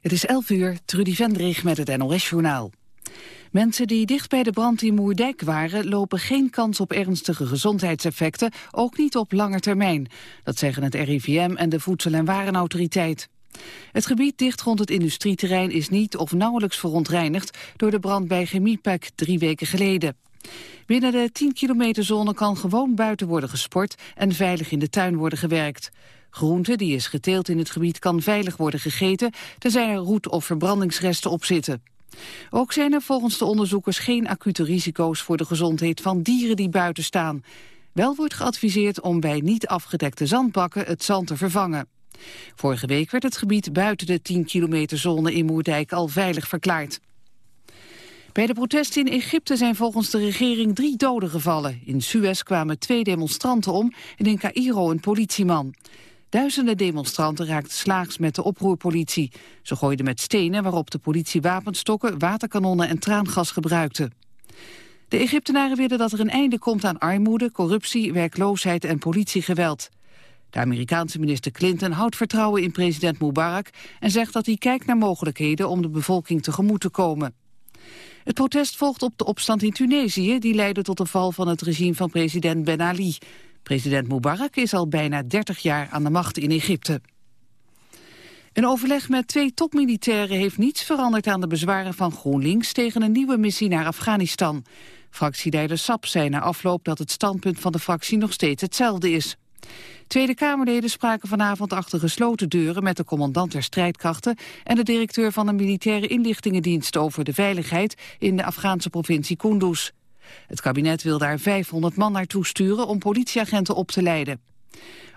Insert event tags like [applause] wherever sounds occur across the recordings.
Het is 11 uur, Trudy Vendrig met het NOS-journaal. Mensen die dicht bij de brand in Moerdijk waren... lopen geen kans op ernstige gezondheidseffecten, ook niet op lange termijn. Dat zeggen het RIVM en de Voedsel- en Warenautoriteit. Het gebied dicht rond het industrieterrein is niet of nauwelijks verontreinigd... door de brand bij Chemiepak drie weken geleden. Binnen de 10 kilometer zone kan gewoon buiten worden gesport... en veilig in de tuin worden gewerkt. Groente die is geteeld in het gebied kan veilig worden gegeten... tenzij er roet- of verbrandingsresten op zitten. Ook zijn er volgens de onderzoekers geen acute risico's voor de gezondheid van dieren die buiten staan. Wel wordt geadviseerd om bij niet afgedekte zandbakken het zand te vervangen. Vorige week werd het gebied buiten de 10 kilometer zone in Moerdijk al veilig verklaard. Bij de protesten in Egypte zijn volgens de regering drie doden gevallen. In Suez kwamen twee demonstranten om en in Cairo een politieman. Duizenden demonstranten raakten slaags met de oproerpolitie. Ze gooiden met stenen waarop de politie wapenstokken, waterkanonnen en traangas gebruikte. De Egyptenaren willen dat er een einde komt aan armoede, corruptie, werkloosheid en politiegeweld. De Amerikaanse minister Clinton houdt vertrouwen in president Mubarak en zegt dat hij kijkt naar mogelijkheden om de bevolking tegemoet te komen. Het protest volgt op de opstand in Tunesië, die leidde tot de val van het regime van president Ben Ali. President Mubarak is al bijna 30 jaar aan de macht in Egypte. Een overleg met twee topmilitairen heeft niets veranderd aan de bezwaren van GroenLinks tegen een nieuwe missie naar Afghanistan. Fractieleider Sap zei na afloop dat het standpunt van de fractie nog steeds hetzelfde is. Tweede Kamerleden spraken vanavond achter gesloten deuren met de commandant der strijdkrachten en de directeur van de militaire inlichtingendienst over de veiligheid in de Afghaanse provincie Kunduz. Het kabinet wil daar 500 man naartoe sturen om politieagenten op te leiden.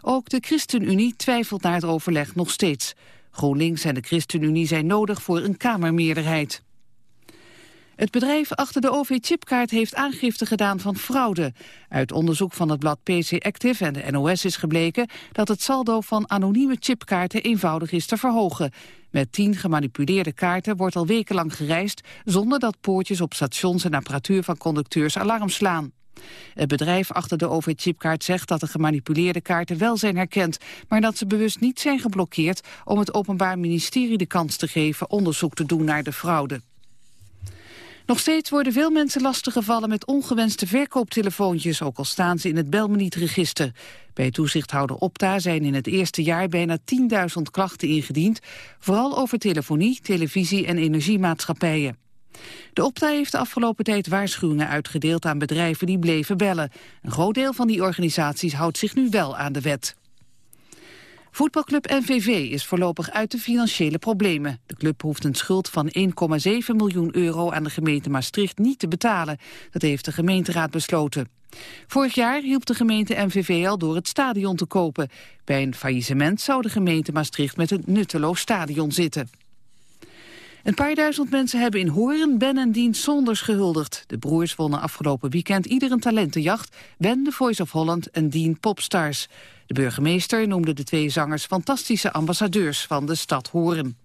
Ook de ChristenUnie twijfelt naar het overleg nog steeds. GroenLinks en de ChristenUnie zijn nodig voor een Kamermeerderheid. Het bedrijf achter de OV-chipkaart heeft aangifte gedaan van fraude. Uit onderzoek van het blad PC Active en de NOS is gebleken dat het saldo van anonieme chipkaarten eenvoudig is te verhogen. Met tien gemanipuleerde kaarten wordt al wekenlang gereisd zonder dat poortjes op stations en apparatuur van conducteurs alarm slaan. Het bedrijf achter de OV-chipkaart zegt dat de gemanipuleerde kaarten wel zijn herkend, maar dat ze bewust niet zijn geblokkeerd om het Openbaar Ministerie de kans te geven onderzoek te doen naar de fraude. Nog steeds worden veel mensen lastiggevallen met ongewenste verkooptelefoontjes, ook al staan ze in het Belmeniet-register. Bij toezichthouder Opta zijn in het eerste jaar bijna 10.000 klachten ingediend, vooral over telefonie, televisie en energiemaatschappijen. De Opta heeft de afgelopen tijd waarschuwingen uitgedeeld aan bedrijven die bleven bellen. Een groot deel van die organisaties houdt zich nu wel aan de wet. Voetbalclub NVV is voorlopig uit de financiële problemen. De club hoeft een schuld van 1,7 miljoen euro aan de gemeente Maastricht niet te betalen. Dat heeft de gemeenteraad besloten. Vorig jaar hielp de gemeente NVV al door het stadion te kopen. Bij een faillissement zou de gemeente Maastricht met een nutteloos stadion zitten. Een paar duizend mensen hebben in Horen Ben en Dien Sonders gehuldigd. De broers wonnen afgelopen weekend ieder een talentenjacht. Ben de Voice of Holland en Dien Popstars. De burgemeester noemde de twee zangers fantastische ambassadeurs van de stad Horen.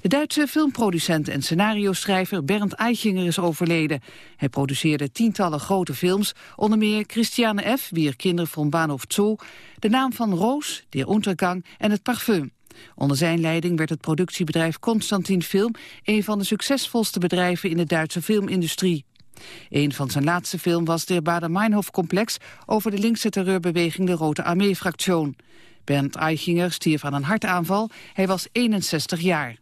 De Duitse filmproducent en scenario-schrijver Bernd Eichinger is overleden. Hij produceerde tientallen grote films, onder meer Christiane F., Wier Kinder van Bahnhof Zoo, De Naam van Roos, Der Untergang en Het Parfum. Onder zijn leiding werd het productiebedrijf Constantin Film een van de succesvolste bedrijven in de Duitse filmindustrie. Een van zijn laatste film was de Bader-Meinhof-complex over de linkse terreurbeweging de Rote Armee-fractie. Bernd Eichinger stierf aan een hartaanval. Hij was 61 jaar.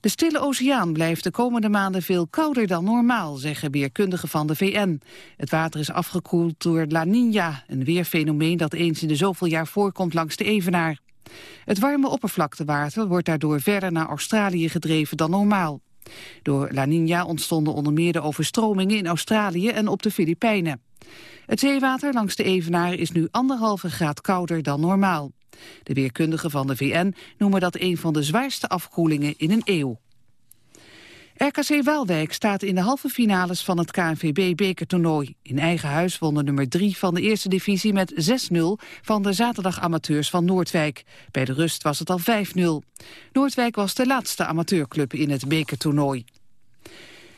De Stille Oceaan blijft de komende maanden veel kouder dan normaal, zeggen weerkundigen van de VN. Het water is afgekoeld door La Niña, een weerfenomeen dat eens in de zoveel jaar voorkomt langs de Evenaar. Het warme oppervlaktewater wordt daardoor verder naar Australië gedreven dan normaal. Door La Niña ontstonden onder meer de overstromingen in Australië en op de Filipijnen. Het zeewater langs de Evenaar is nu anderhalve graad kouder dan normaal. De weerkundigen van de VN noemen dat een van de zwaarste afkoelingen in een eeuw. RKC Waalwijk staat in de halve finales van het KNVB-bekertoernooi. In eigen huis won de nummer 3 van de eerste divisie met 6-0 van de zaterdagamateurs van Noordwijk. Bij de rust was het al 5-0. Noordwijk was de laatste amateurclub in het bekertoernooi.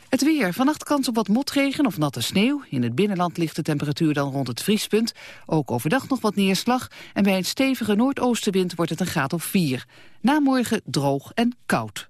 Het weer. Vannacht kans op wat motregen of natte sneeuw. In het binnenland ligt de temperatuur dan rond het vriespunt. Ook overdag nog wat neerslag. En bij een stevige noordoostenwind wordt het een graad of 4. Na morgen droog en koud.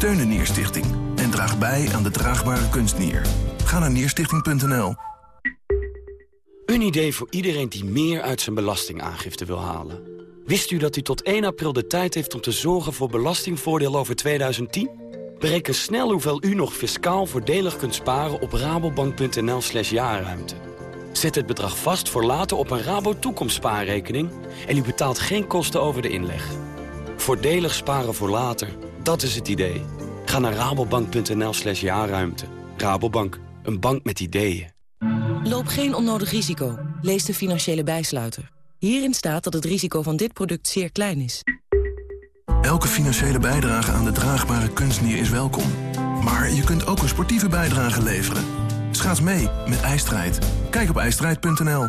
Steun de Nierstichting en draag bij aan de draagbare kunstnier. Ga naar nierstichting.nl. Een idee voor iedereen die meer uit zijn belastingaangifte wil halen. Wist u dat u tot 1 april de tijd heeft om te zorgen voor belastingvoordeel over 2010? Bereken snel hoeveel u nog fiscaal voordelig kunt sparen op rabobank.nl slash jaarruimte. Zet het bedrag vast voor later op een Rabo toekomstspaarrekening en u betaalt geen kosten over de inleg. Voordelig sparen voor later, dat is het idee. Ga naar rabobank.nl slash jaarruimte. Rabobank, een bank met ideeën. Loop geen onnodig risico. Lees de financiële bijsluiter. Hierin staat dat het risico van dit product zeer klein is. Elke financiële bijdrage aan de draagbare kunstnier is welkom. Maar je kunt ook een sportieve bijdrage leveren. Schaats mee met IJstrijd. Kijk op ijstrijd.nl.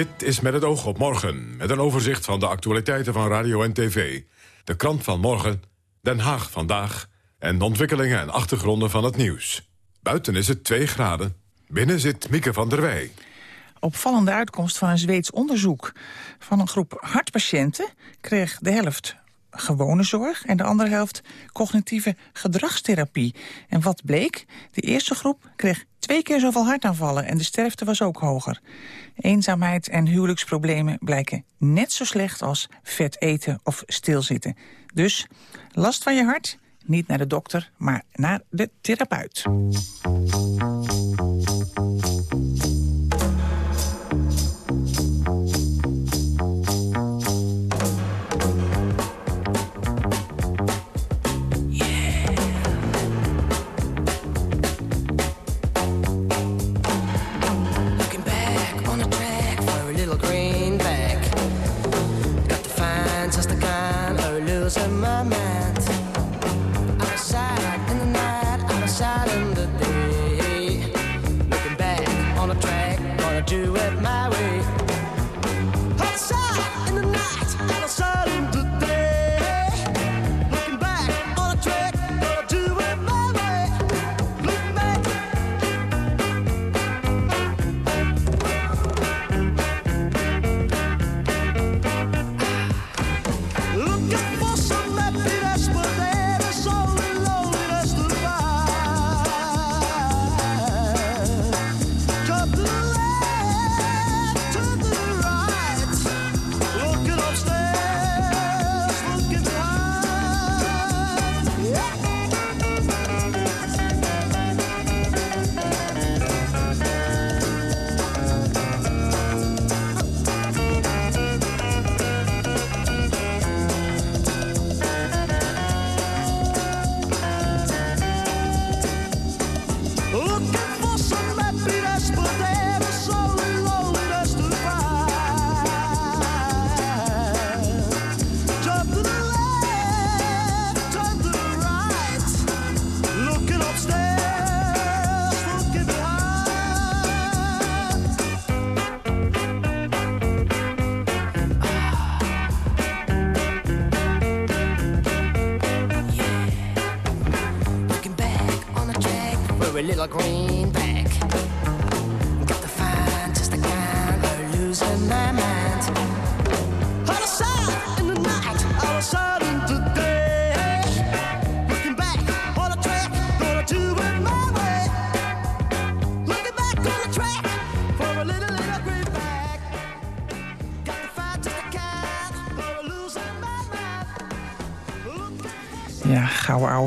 Dit is met het oog op morgen, met een overzicht van de actualiteiten van radio en tv. De krant van morgen, Den Haag vandaag... en de ontwikkelingen en achtergronden van het nieuws. Buiten is het 2 graden, binnen zit Mieke van der Wij. Opvallende uitkomst van een Zweeds onderzoek. Van een groep hartpatiënten kreeg de helft gewone zorg... en de andere helft cognitieve gedragstherapie. En wat bleek? De eerste groep kreeg twee keer zoveel hartaanvallen... en de sterfte was ook hoger. Eenzaamheid en huwelijksproblemen blijken net zo slecht... als vet eten of stilzitten. Dus last van je hart? Niet naar de dokter, maar naar de therapeut.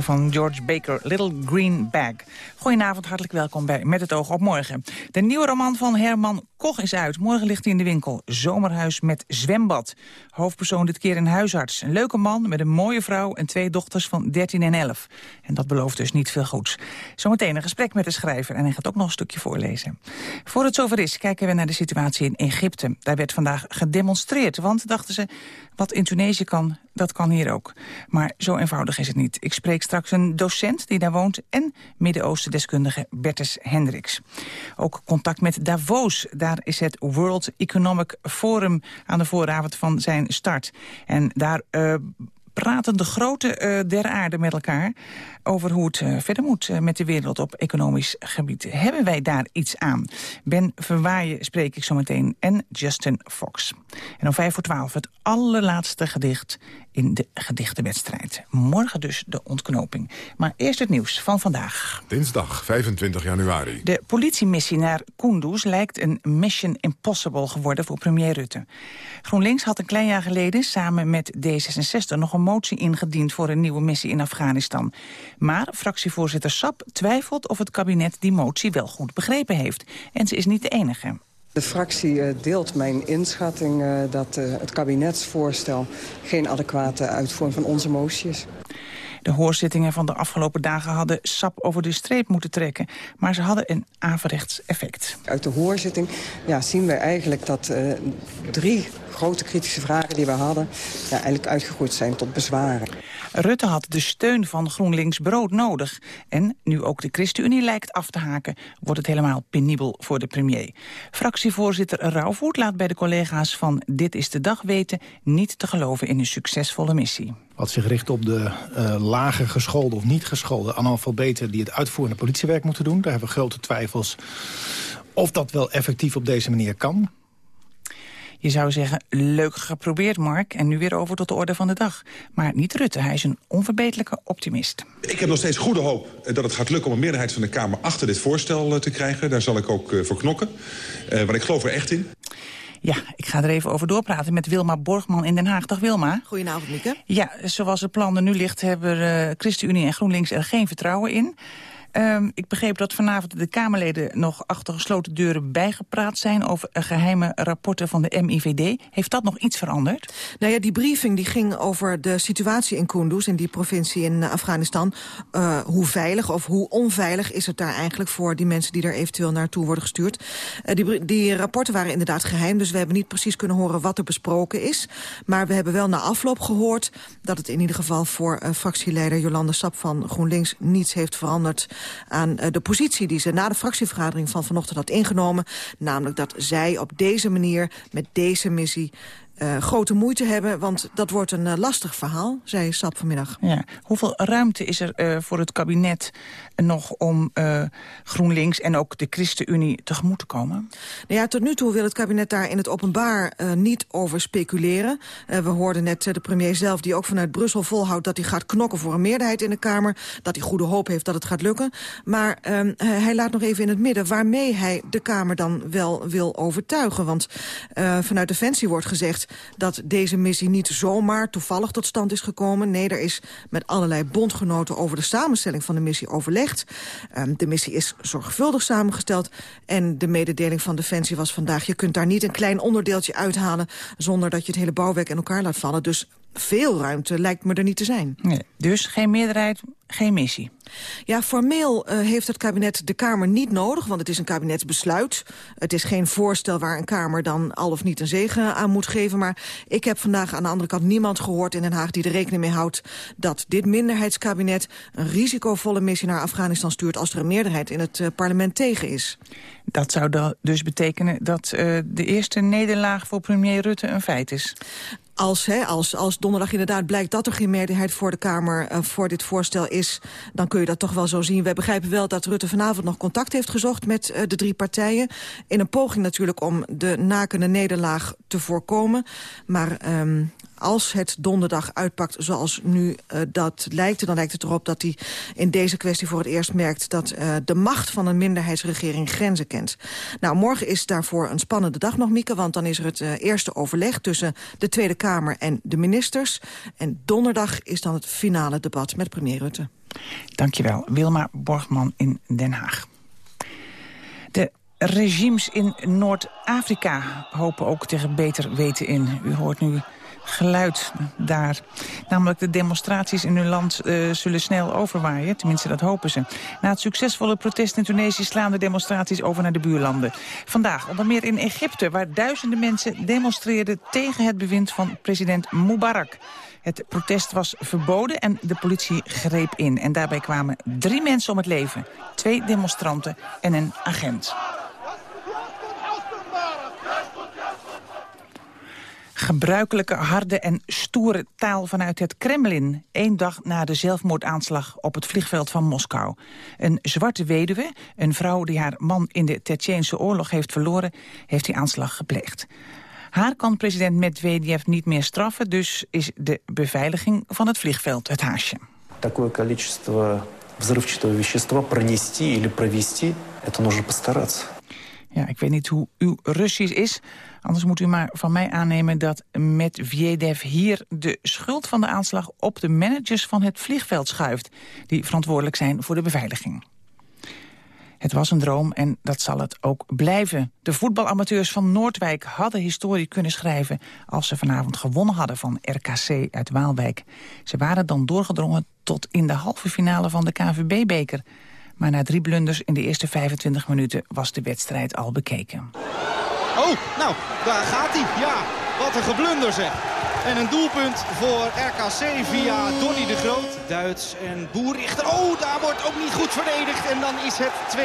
Van George Baker, Little Green Bag. Goedenavond, hartelijk welkom bij Met het oog op morgen. De nieuwe roman van Herman Koch is uit. Morgen ligt hij in de winkel. Zomerhuis met zwembad. Hoofdpersoon dit keer een huisarts. Een leuke man met een mooie vrouw en twee dochters van 13 en 11. En dat belooft dus niet veel goeds. Zometeen een gesprek met de schrijver en hij gaat ook nog een stukje voorlezen. Voor het zover is, kijken we naar de situatie in Egypte. Daar werd vandaag gedemonstreerd, want dachten ze... wat in Tunesië kan, dat kan hier ook. Maar zo eenvoudig is het niet. Ik spreek straks een docent die daar woont... en Midden-Oosten-deskundige Bertus Hendricks. Ook contact met Davos. Daar is het World Economic Forum aan de vooravond van zijn start. En daar... Uh, praten de grote uh, der aarde met elkaar over hoe het uh, verder moet uh, met de wereld op economisch gebied. Hebben wij daar iets aan? Ben Verwaaien spreek ik zo meteen en Justin Fox. En om vijf voor twaalf het allerlaatste gedicht in de gedichtenwedstrijd. Morgen dus de ontknoping. Maar eerst het nieuws van vandaag. Dinsdag 25 januari. De politiemissie naar Kunduz lijkt een mission impossible geworden voor premier Rutte. GroenLinks had een klein jaar geleden samen met D66 nog een motie ingediend voor een nieuwe missie in Afghanistan. Maar fractievoorzitter Sap twijfelt of het kabinet die motie wel goed begrepen heeft. En ze is niet de enige. De fractie deelt mijn inschatting dat het kabinetsvoorstel geen adequate uitvoering van onze motie is. De hoorzittingen van de afgelopen dagen hadden sap over de streep moeten trekken. Maar ze hadden een averechts effect. Uit de hoorzitting ja, zien we eigenlijk dat uh, drie grote kritische vragen die we hadden... Ja, eigenlijk uitgegroeid zijn tot bezwaren. Rutte had de steun van GroenLinks brood nodig. En nu ook de ChristenUnie lijkt af te haken... wordt het helemaal penibel voor de premier. Fractievoorzitter Rauwvoet laat bij de collega's van Dit is de Dag weten... niet te geloven in een succesvolle missie. Wat zich richt op de uh, lager geschoolde of niet geschoolde analfabeten... die het uitvoerende politiewerk moeten doen. Daar hebben we grote twijfels of dat wel effectief op deze manier kan. Je zou zeggen, leuk geprobeerd Mark, en nu weer over tot de orde van de dag. Maar niet Rutte, hij is een onverbeterlijke optimist. Ik heb nog steeds goede hoop dat het gaat lukken om een meerderheid van de Kamer achter dit voorstel te krijgen. Daar zal ik ook uh, voor knokken, uh, want ik geloof er echt in. Ja, ik ga er even over doorpraten met Wilma Borgman in Den Haag. Dag Wilma. Goedenavond, Mieke. Ja, zoals het plan er nu ligt hebben uh, ChristenUnie en GroenLinks er geen vertrouwen in. Um, ik begreep dat vanavond de Kamerleden nog achter gesloten deuren bijgepraat zijn... over geheime rapporten van de MIVD. Heeft dat nog iets veranderd? Nou ja, die briefing die ging over de situatie in Kunduz... in die provincie in Afghanistan. Uh, hoe veilig of hoe onveilig is het daar eigenlijk... voor die mensen die er eventueel naartoe worden gestuurd. Uh, die, die rapporten waren inderdaad geheim... dus we hebben niet precies kunnen horen wat er besproken is. Maar we hebben wel na afloop gehoord... dat het in ieder geval voor uh, fractieleider Jolande Sap van GroenLinks... niets heeft veranderd aan de positie die ze na de fractievergadering van vanochtend had ingenomen. Namelijk dat zij op deze manier met deze missie uh, grote moeite hebben, want dat wordt een uh, lastig verhaal, zei Sap vanmiddag. Ja. Hoeveel ruimte is er uh, voor het kabinet nog om GroenLinks en ook de ChristenUnie tegemoet te komen? Nou ja, tot nu toe wil het kabinet daar in het openbaar niet over speculeren. we hoorden net de premier zelf, die ook vanuit Brussel volhoudt... dat hij gaat knokken voor een meerderheid in de Kamer. Dat hij goede hoop heeft dat het gaat lukken. Maar ehm, hij laat nog even in het midden waarmee hij de Kamer dan wel wil overtuigen. Want vanuit Defensie wordt gezegd dat deze missie niet zomaar toevallig tot stand is gekomen. Nee, er is met allerlei bondgenoten over de samenstelling van de missie overlegd. Um, de missie is zorgvuldig samengesteld. En de mededeling van Defensie was vandaag... je kunt daar niet een klein onderdeeltje uithalen... zonder dat je het hele bouwwerk in elkaar laat vallen. Dus veel ruimte lijkt me er niet te zijn. Nee, dus geen meerderheid, geen missie. Ja, formeel uh, heeft het kabinet de Kamer niet nodig, want het is een kabinetsbesluit. Het is geen voorstel waar een Kamer dan al of niet een zegen aan moet geven. Maar ik heb vandaag aan de andere kant niemand gehoord in Den Haag die er rekening mee houdt dat dit minderheidskabinet een risicovolle missie naar Afghanistan stuurt als er een meerderheid in het uh, parlement tegen is. Dat zou dan dus betekenen dat uh, de eerste nederlaag voor premier Rutte een feit is? Als, hè, als, als donderdag inderdaad blijkt dat er geen meerderheid voor de Kamer uh, voor dit voorstel is, dan kun je dat toch wel zo zien. We begrijpen wel dat Rutte vanavond nog contact heeft gezocht met uh, de drie partijen. In een poging natuurlijk om de nakende nederlaag te voorkomen. Maar um, als het donderdag uitpakt zoals nu uh, dat lijkt... dan lijkt het erop dat hij in deze kwestie voor het eerst merkt... dat uh, de macht van een minderheidsregering grenzen kent. Nou, morgen is daarvoor een spannende dag nog, Mieke... want dan is er het eerste overleg tussen de Tweede en de ministers. En donderdag is dan het finale debat met premier Rutte. Dankjewel. Wilma Borgman in Den Haag. De regimes in Noord-Afrika hopen ook tegen beter weten in. U hoort nu geluid daar. Namelijk de demonstraties in hun land uh, zullen snel overwaaien. Tenminste, dat hopen ze. Na het succesvolle protest in Tunesië slaan de demonstraties over naar de buurlanden. Vandaag onder meer in Egypte, waar duizenden mensen demonstreerden tegen het bewind van president Mubarak. Het protest was verboden en de politie greep in. En daarbij kwamen drie mensen om het leven. Twee demonstranten en een agent. gebruikelijke harde en stoere taal vanuit het Kremlin... één dag na de zelfmoordaanslag op het vliegveld van Moskou. Een zwarte weduwe, een vrouw die haar man in de Tsjetsjeense oorlog heeft verloren... heeft die aanslag gepleegd. Haar kan president Medvedev niet meer straffen... dus is de beveiliging van het vliegveld het haasje. Такое количество взрывчатого вещества пронести или провести, это нужно постараться. Ja, ik weet niet hoe uw Russisch is. Anders moet u maar van mij aannemen dat Medvedev hier de schuld van de aanslag op de managers van het vliegveld schuift. Die verantwoordelijk zijn voor de beveiliging. Het was een droom en dat zal het ook blijven. De voetbalamateurs van Noordwijk hadden historie kunnen schrijven... als ze vanavond gewonnen hadden van RKC uit Waalwijk. Ze waren dan doorgedrongen tot in de halve finale van de KVB-beker. Maar na drie blunders in de eerste 25 minuten was de wedstrijd al bekeken. Oh, nou, daar gaat hij. Ja, wat een geblunder zeg. En een doelpunt voor RKC via Donny de Groot. Duits en Boerichter. Oh, daar wordt ook niet goed verdedigd. En dan is het 2-0.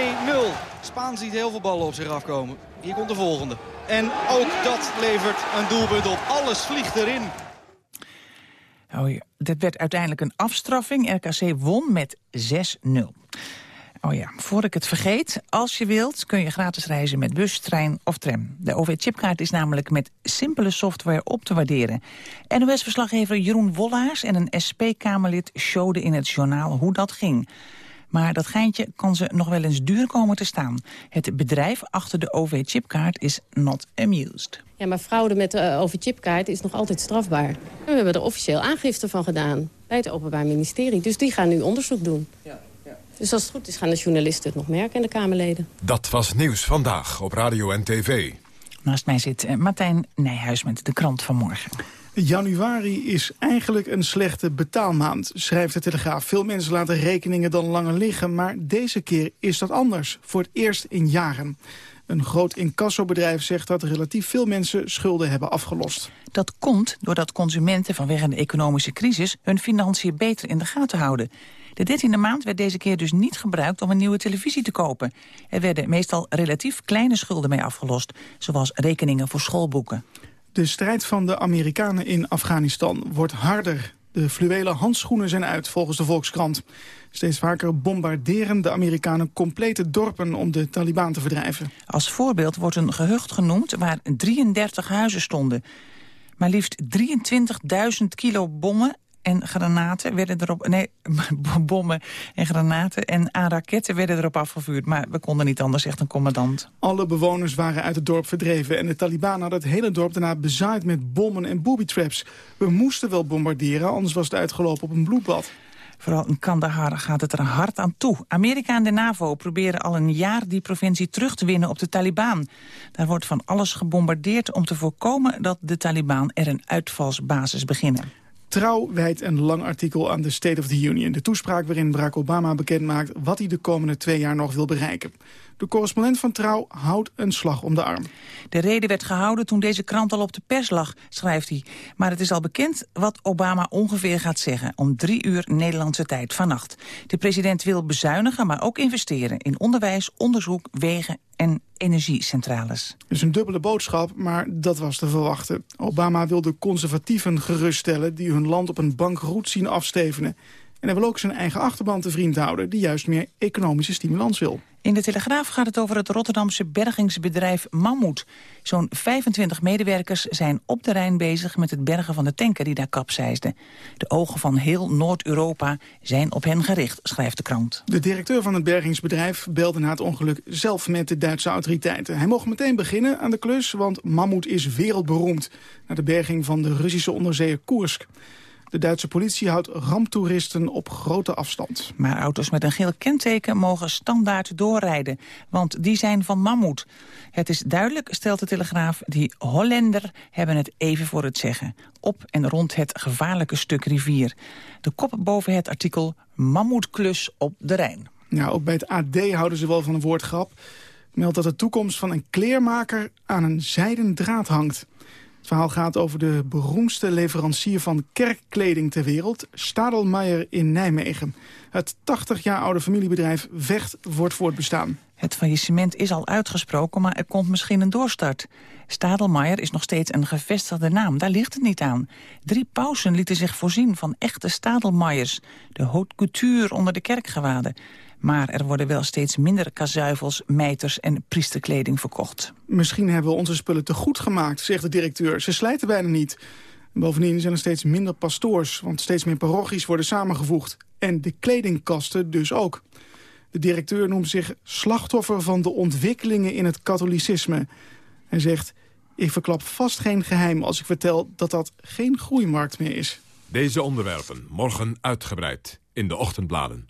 Spaan ziet heel veel ballen op zich afkomen. Hier komt de volgende. En ook dat levert een doelpunt op. Alles vliegt erin. Oh ja, dit werd uiteindelijk een afstraffing. RKC won met 6-0. Oh ja, voor ik het vergeet, als je wilt kun je gratis reizen met bus, trein of tram. De OV-chipkaart is namelijk met simpele software op te waarderen. NOS-verslaggever Jeroen Wollaars en een SP-Kamerlid showden in het journaal hoe dat ging. Maar dat geintje kan ze nog wel eens duur komen te staan. Het bedrijf achter de OV-chipkaart is not amused. Ja, maar fraude met de OV-chipkaart is nog altijd strafbaar. En we hebben er officieel aangifte van gedaan bij het Openbaar Ministerie. Dus die gaan nu onderzoek doen. Ja. Dus als het goed is gaan de journalisten het nog merken en de Kamerleden. Dat was Nieuws Vandaag op Radio en TV. Naast mij zit uh, Martijn Nijhuis met de krant van morgen. Januari is eigenlijk een slechte betaalmaand, schrijft de Telegraaf. Veel mensen laten rekeningen dan langer liggen, maar deze keer is dat anders. Voor het eerst in jaren. Een groot incassobedrijf zegt dat relatief veel mensen schulden hebben afgelost. Dat komt doordat consumenten vanwege de economische crisis hun financiën beter in de gaten houden. De dertiende maand werd deze keer dus niet gebruikt om een nieuwe televisie te kopen. Er werden meestal relatief kleine schulden mee afgelost, zoals rekeningen voor schoolboeken. De strijd van de Amerikanen in Afghanistan wordt harder. De fluwelen handschoenen zijn uit, volgens de Volkskrant. Steeds vaker bombarderen de Amerikanen complete dorpen om de Taliban te verdrijven. Als voorbeeld wordt een gehucht genoemd waar 33 huizen stonden. Maar liefst 23.000 kilo bommen en granaten werden erop... Nee, [laughs] bommen en granaten en aan raketten werden erop afgevuurd. Maar we konden niet anders, zegt een commandant. Alle bewoners waren uit het dorp verdreven... en de Taliban hadden het hele dorp daarna bezaaid met bommen en booby-traps. We moesten wel bombarderen, anders was het uitgelopen op een bloedbad. Vooral in Kandahar gaat het er hard aan toe. Amerika en de NAVO proberen al een jaar die provincie terug te winnen op de Taliban. Daar wordt van alles gebombardeerd om te voorkomen dat de Taliban er een uitvalsbasis beginnen. Trouw wijdt een lang artikel aan de State of the Union. De toespraak waarin Barack Obama bekendmaakt wat hij de komende twee jaar nog wil bereiken. De correspondent van Trouw houdt een slag om de arm. De reden werd gehouden toen deze krant al op de pers lag, schrijft hij. Maar het is al bekend wat Obama ongeveer gaat zeggen... om drie uur Nederlandse tijd vannacht. De president wil bezuinigen, maar ook investeren... in onderwijs, onderzoek, wegen en energiecentrales. Dus een dubbele boodschap, maar dat was te verwachten. Obama wil de conservatieven geruststellen... die hun land op een bankroet zien afstevenen. En hij wil ook zijn eigen achterban te vriend houden... die juist meer economische stimulans wil. In de Telegraaf gaat het over het Rotterdamse bergingsbedrijf Mammoet. Zo'n 25 medewerkers zijn op de Rijn bezig met het bergen van de tanker die daar kapseisde. De ogen van heel Noord-Europa zijn op hen gericht, schrijft de krant. De directeur van het bergingsbedrijf belde na het ongeluk zelf met de Duitse autoriteiten. Hij mocht meteen beginnen aan de klus, want Mammoet is wereldberoemd... naar de berging van de Russische onderzeeër Koersk. De Duitse politie houdt ramptoeristen op grote afstand. Maar auto's met een geel kenteken mogen standaard doorrijden, want die zijn van mammoet. Het is duidelijk, stelt de Telegraaf, die Hollander hebben het even voor het zeggen. Op en rond het gevaarlijke stuk rivier. De kop boven het artikel Mammoetklus op de Rijn. Ja, ook bij het AD houden ze wel van een woordgrap. Meldt dat de toekomst van een kleermaker aan een zijden draad hangt. Het verhaal gaat over de beroemdste leverancier van kerkkleding ter wereld, Stadelmeier in Nijmegen. Het 80 jaar oude familiebedrijf vecht voor het voortbestaan. Het faillissement is al uitgesproken, maar er komt misschien een doorstart. Stadelmeier is nog steeds een gevestigde naam, daar ligt het niet aan. Drie pausen lieten zich voorzien van echte Stadelmeiers, de haute couture onder de kerkgewaden. Maar er worden wel steeds minder kazuivels, mijters en priesterkleding verkocht. Misschien hebben we onze spullen te goed gemaakt, zegt de directeur. Ze slijten bijna niet. Bovendien zijn er steeds minder pastoors, want steeds meer parochies worden samengevoegd. En de kledingkasten dus ook. De directeur noemt zich slachtoffer van de ontwikkelingen in het katholicisme. Hij zegt, ik verklap vast geen geheim als ik vertel dat dat geen groeimarkt meer is. Deze onderwerpen morgen uitgebreid in de ochtendbladen.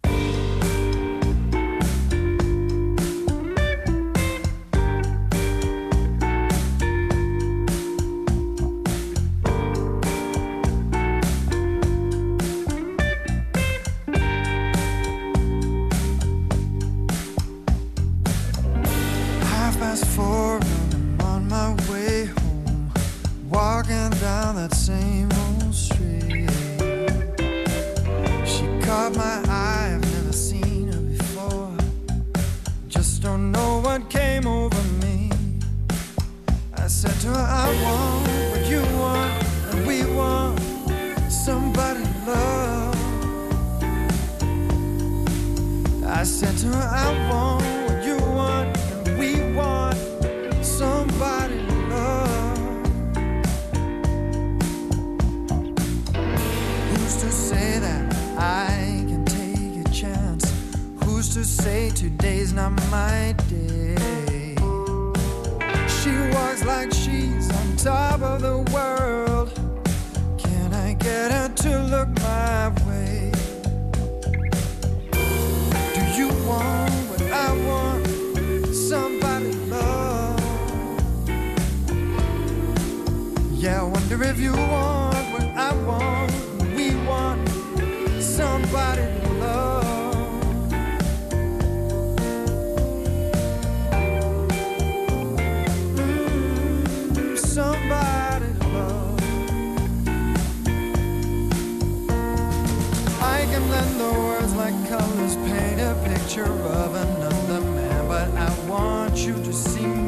I said to her, I want what you want, and we want somebody to love. I said to her, I want what you want, and we want somebody to love. Who's to say that I can take a chance? Who's to say today's not my day? She like she's on top of the world. Can I get her to look my way? Do you want what I want? Somebody love. Yeah, I wonder if you want picture of another man, but I want you to see me.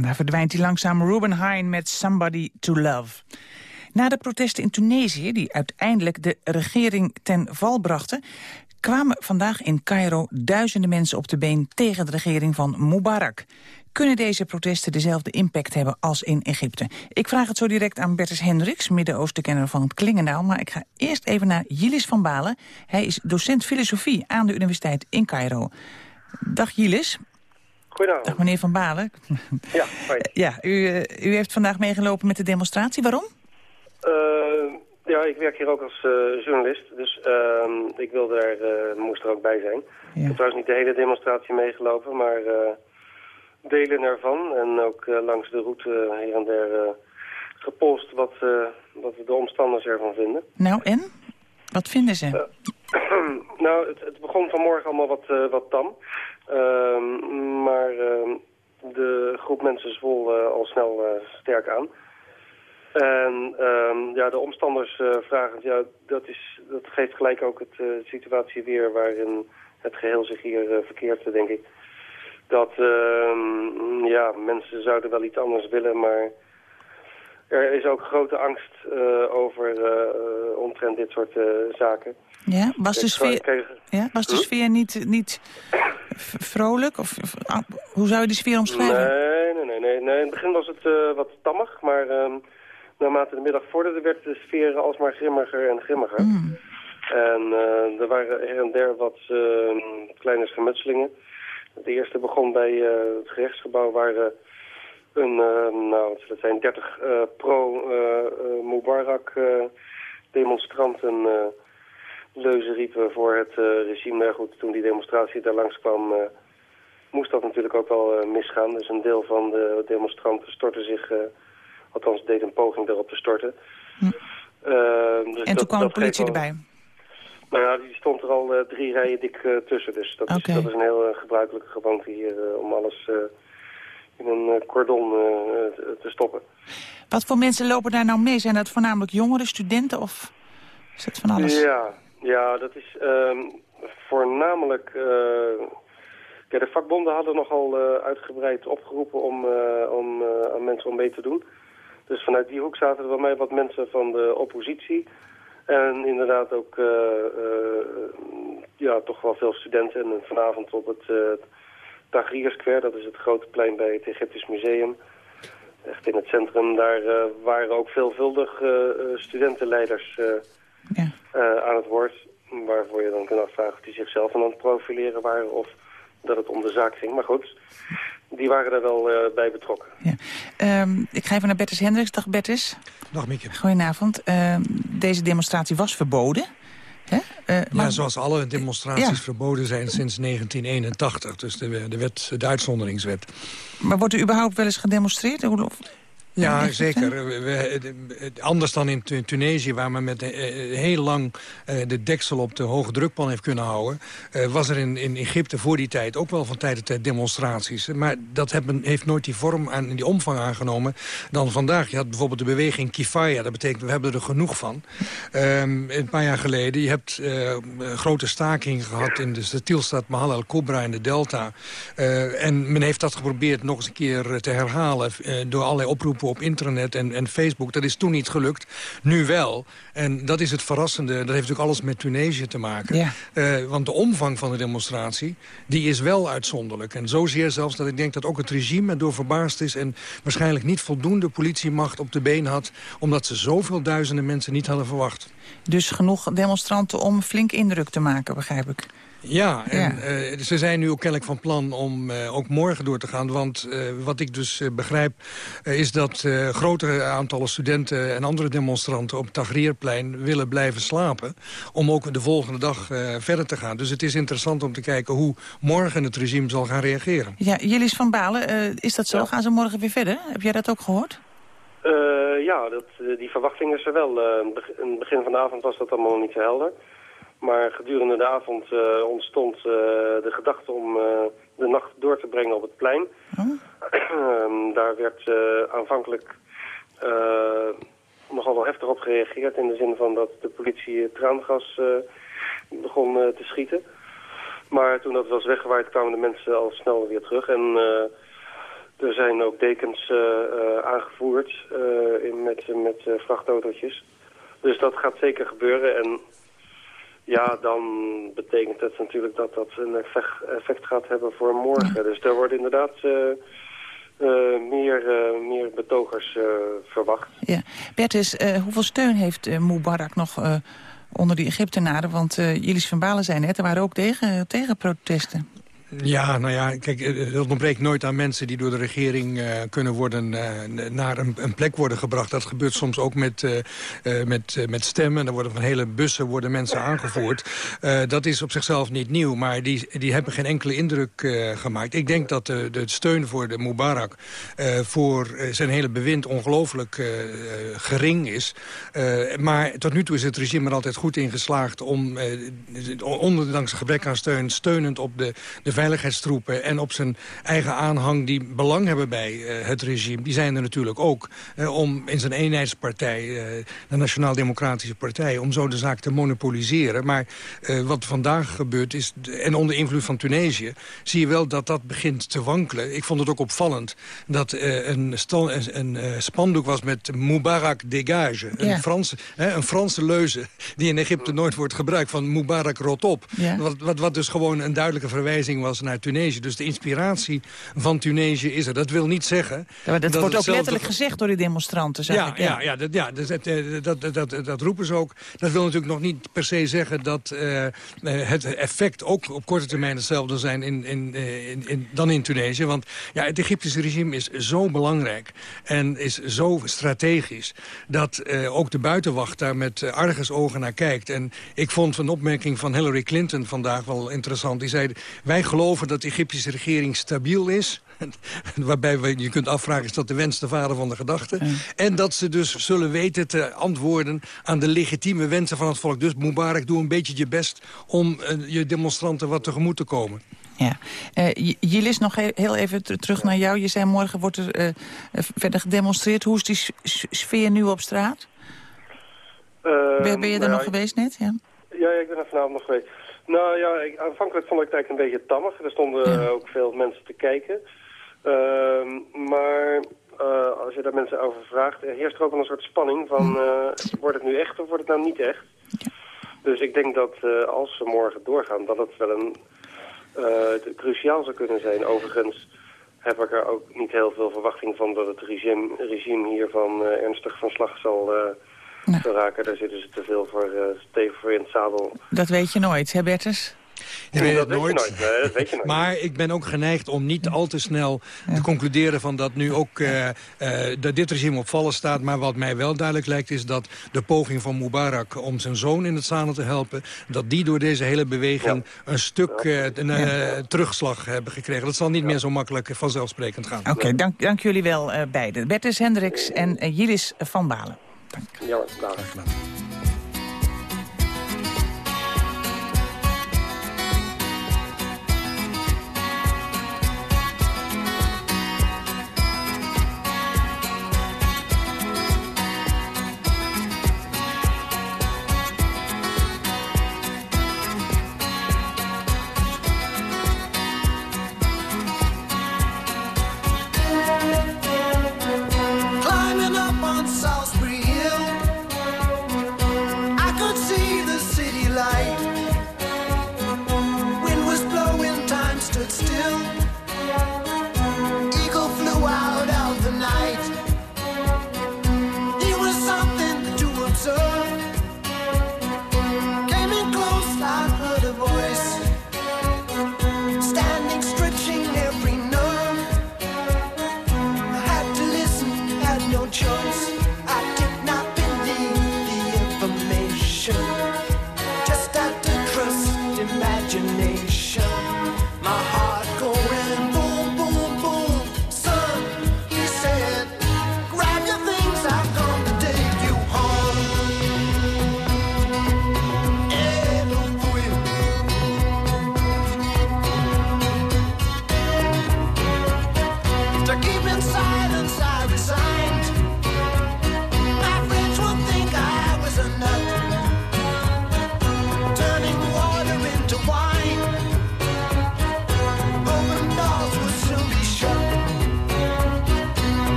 Daar verdwijnt hij langzaam Ruben Hein met Somebody to Love. Na de protesten in Tunesië, die uiteindelijk de regering ten val brachten... kwamen vandaag in Cairo duizenden mensen op de been tegen de regering van Mubarak. Kunnen deze protesten dezelfde impact hebben als in Egypte? Ik vraag het zo direct aan Bertus Hendricks, Midden-Oostenkenner van het Klingendaal. Maar ik ga eerst even naar Yilis van Balen. Hij is docent filosofie aan de Universiteit in Cairo. Dag Yilis. Goedenavond. Dag meneer Van Balen. Ja, hoi. [laughs] Ja, u, eh, u heeft vandaag meegelopen met de demonstratie. Waarom? Eh, ja, ik werk hier ook als eh, journalist, dus ehm, ik wilde er, moest er ook bij zijn. Ik heb trouwens niet de hele demonstratie meegelopen, maar delen ervan. En ook langs de route hier en der gepolst wat, wat de omstanders ervan vinden. Nou, en? Wat vinden ze? [clears throat] nou, het, het begon vanmorgen allemaal wat, wat tam. Ehm, maar ehm, de groep mensen zwol eh, al snel eh, sterk aan. En ehm, ja, de omstanders eh, vragen, ja, dat, is, dat geeft gelijk ook het situatie weer waarin het geheel zich hier eh, verkeert, denk ik. Dat ja, mensen zouden wel iets anders willen, maar er is ook grote angst over omtrent dit soort zaken. Ja, was de sfeer, kreeg- ja, was de Hm? sfeer niet, niet vrolijk? Of, of- ah, hoe zou je die sfeer omschrijven? Nee, nee, nee, nee, nee. In het begin was het eh, wat tammig, maar ehm, naarmate de middag vorderde werd de sfeer alsmaar grimmiger en grimmiger. En eh, er waren her en der wat ehm, kleine schermutselingen. De eerste begon bij eh, het gerechtsgebouw waar een, eh, nou, het zijn, 30 eh, pro-Mubarak demonstranten leuzen riepen voor het eh, regime. Maar goed, toen die demonstratie daar langskwam, eh, moest dat natuurlijk ook wel eh, misgaan. Dus een deel van de demonstranten stortte zich, althans deed een poging daarop te storten. Eh, dus en toen kwam de politie erbij. nou ja, die stond er al drie rijen dik tussen. Dus dat, is, dat is een heel gebruikelijke gewoonte hier om alles in een cordon te- te stoppen. Wat voor mensen lopen daar nou mee? Zijn dat voornamelijk jongeren, studenten of is dat van alles? Ja, ja dat is ehm, voornamelijk... eh, de vakbonden hadden nogal eh, uitgebreid opgeroepen om, eh, om aan mensen om mee te doen. Dus vanuit die hoek zaten er bij mij wat mensen van de oppositie. En inderdaad ook ja, toch wel veel studenten. En vanavond op het uh, Tahrir Square, dat is het grote plein bij het Egyptisch Museum. Echt in het centrum, daar waren ook veelvuldig studentenleiders eh, aan het woord. Waarvoor je dan kunt afvragen of die zichzelf aan het profileren waren of dat het om de zaak ging. Maar goed, die waren er wel eh, bij betrokken. Ehm, ik ga even naar Bertus Hendricks. Dag Bertus. Dag Mieke. Goedenavond. Ehm, deze demonstratie was verboden. Hè? Eh, Ja, maar- zoals alle demonstraties Ja. verboden zijn sinds 1981. Dus de, de, wet, de uitzonderingswet. Maar wordt er überhaupt wel eens gedemonstreerd? Of- Ja, zeker. We- we- de- anders dan in Tu- Tunesië, waar men met eh, heel lang eh, de deksel op de hoge drukpan heeft kunnen houden... eh, was er in, in Egypte voor die tijd ook wel van tijd tot tijd demonstraties. Maar dat hebben, heeft nooit die vorm en die omvang aangenomen dan vandaag. Je had bijvoorbeeld de beweging Kifaya, dat betekent we hebben er genoeg van. Ehm, een paar jaar geleden, je hebt eh, grote staking gehad in de stilstad Mahal el-Kubra in de Delta. Eh, en men heeft dat geprobeerd nog eens een keer te herhalen... eh, door allerlei oproepen op internet en, en Facebook. Dat is toen niet gelukt, nu wel. En dat is het verrassende. Dat heeft natuurlijk alles met Tunesië te maken. Ja. Eh, want de omvang van de demonstratie, die is wel uitzonderlijk. En zozeer zelfs dat ik denk dat ook het regime erdoor verbaasd is... en waarschijnlijk niet voldoende politiemacht op de been had... omdat ze zoveel duizenden mensen niet hadden verwacht. Dus genoeg demonstranten om flink indruk te maken, begrijp ik. Ja, en eh, ze zijn nu ook kennelijk van plan om eh, ook morgen door te gaan. Want eh, wat ik dus eh, begrijp is dat eh, grotere aantallen studenten en andere demonstranten op het Tahrirplein willen blijven slapen. Om ook de volgende dag eh, verder te gaan. Dus het is interessant om te kijken hoe morgen het regime zal gaan reageren. Ja, Jillis van Balen, eh, is dat zo? Gaan ze morgen weer verder? Heb jij dat ook gehoord? Eh, ja, dat, die verwachting is er wel. Eh, in het begin van de avond was dat allemaal nog niet zo helder. Maar gedurende de avond eh, ontstond eh, de gedachte om eh, de nacht door te brengen op het plein. Ehm, daar werd aanvankelijk nogal wel heftig op gereageerd... in de zin van dat de politie traangas begon te schieten. Maar toen dat was weggewaaid kwamen de mensen al snel weer terug. En er zijn ook dekens aangevoerd in, met, met vrachtautootjes. Dus dat gaat zeker gebeuren. En ja, dan betekent het natuurlijk dat dat een effect, gaat hebben voor morgen. Dus er worden inderdaad eh, eh, meer, eh, meer betogers verwacht. Ja. Bertus, hoeveel steun heeft Mubarak nog onder die Egyptenaren? Want Jillis van Balen zei net, er waren ook tegen, tegenprotesten. Ja, nou ja, kijk, eh, het ontbreekt nooit aan mensen die door de regering uh, kunnen worden uh, naar een, een, plek worden gebracht. Dat gebeurt soms ook met, uh, met, met stemmen. Er worden van hele bussen worden mensen aangevoerd. dat is op zichzelf niet nieuw, maar die, die hebben geen enkele indruk gemaakt. Ik denk dat de, de steun voor de Mubarak voor zijn hele bewind ongelooflijk gering is. maar tot nu toe is het regime er altijd goed in geslaagd om, ondanks gebrek aan steun, steunend op de, de veiligheidstroepen en op zijn eigen aanhang die belang hebben bij uh, het regime... die zijn er natuurlijk ook uh, om in zijn eenheidspartij, uh, de Nationaal Democratische Partij... om zo de zaak te monopoliseren. Maar wat vandaag gebeurt is, en onder invloed van Tunesië... zie je wel dat dat begint te wankelen. Ik vond het ook opvallend dat een, een, een spandoek was met Mubarak dégage. Een, ja. Franse, een Franse leuze die in Egypte nooit wordt gebruikt... van Mubarak rot op. Ja. Wat, wat, wat dus gewoon een duidelijke verwijzing was naar Tunesië. Dus de inspiratie van Tunesië is er. Dat wil niet zeggen... Ja, maar dat, wordt ook letterlijk gezegd door die demonstranten, zeg ja, ik. Ja, ja, dat, ja dat, dat, dat, dat, roepen ze ook. Dat wil natuurlijk nog niet per se zeggen dat uh, het effect ook op korte termijn hetzelfde zijn in, in, in, in, dan in Tunesië. Want ja, het Egyptische regime is zo belangrijk en is zo strategisch... dat uh, ook de buitenwacht daar met argusogen naar kijkt. En ik vond een opmerking van Hillary Clinton vandaag wel interessant. Die zei, wij geloven dat de Egyptische regering stabiel is. [laughs] Waarbij we, je kunt afvragen, is dat de wens de vader van de gedachte? En dat ze dus zullen weten te antwoorden aan de legitieme wensen van het volk. Dus Mubarak, doe een beetje je best om uh, je demonstranten wat tegemoet te komen. Ja. Uh, Jilis, nog heel even terug naar jou. Je zei morgen wordt er uh, verder gedemonstreerd. Hoe is die sfeer nu op straat? ben, ben je er nou, nog geweest net? Ja. ja, ik ben er vanavond nog geweest. Nou ja, ik, aanvankelijk vond ik het eigenlijk een beetje tammig. Er stonden ja. ook veel mensen te kijken. Uh, maar uh, als je daar mensen over vraagt, heerst er ook wel een soort spanning van... Uh, wordt het nu echt of wordt het nou niet echt? Dus ik denk dat uh, als ze morgen doorgaan, dat het wel een cruciaal zou kunnen zijn. Overigens heb ik er ook niet heel veel verwachting van dat het regime, regime hiervan ernstig van slag zal nou. te raken. Daar zitten ze te veel voor uh, stevig voor in het zadel. Dat weet je nooit, hè Bertus? Je weet het dat nooit. Maar ik ben ook geneigd om niet al te snel te concluderen van dat nu ook uh, uh, dat dit regime op vallen staat. Maar wat mij wel duidelijk lijkt is dat de poging van Mubarak om zijn zoon in het zadel te helpen, dat die door deze hele beweging ja. een stuk uh, een, terugslag hebben gekregen. Dat zal niet meer zo makkelijk vanzelfsprekend gaan. Oké, okay, dank, dank jullie wel beiden. Bertus Hendricks en Jilis van Balen. Dank. Ja, graag gedaan. Climbing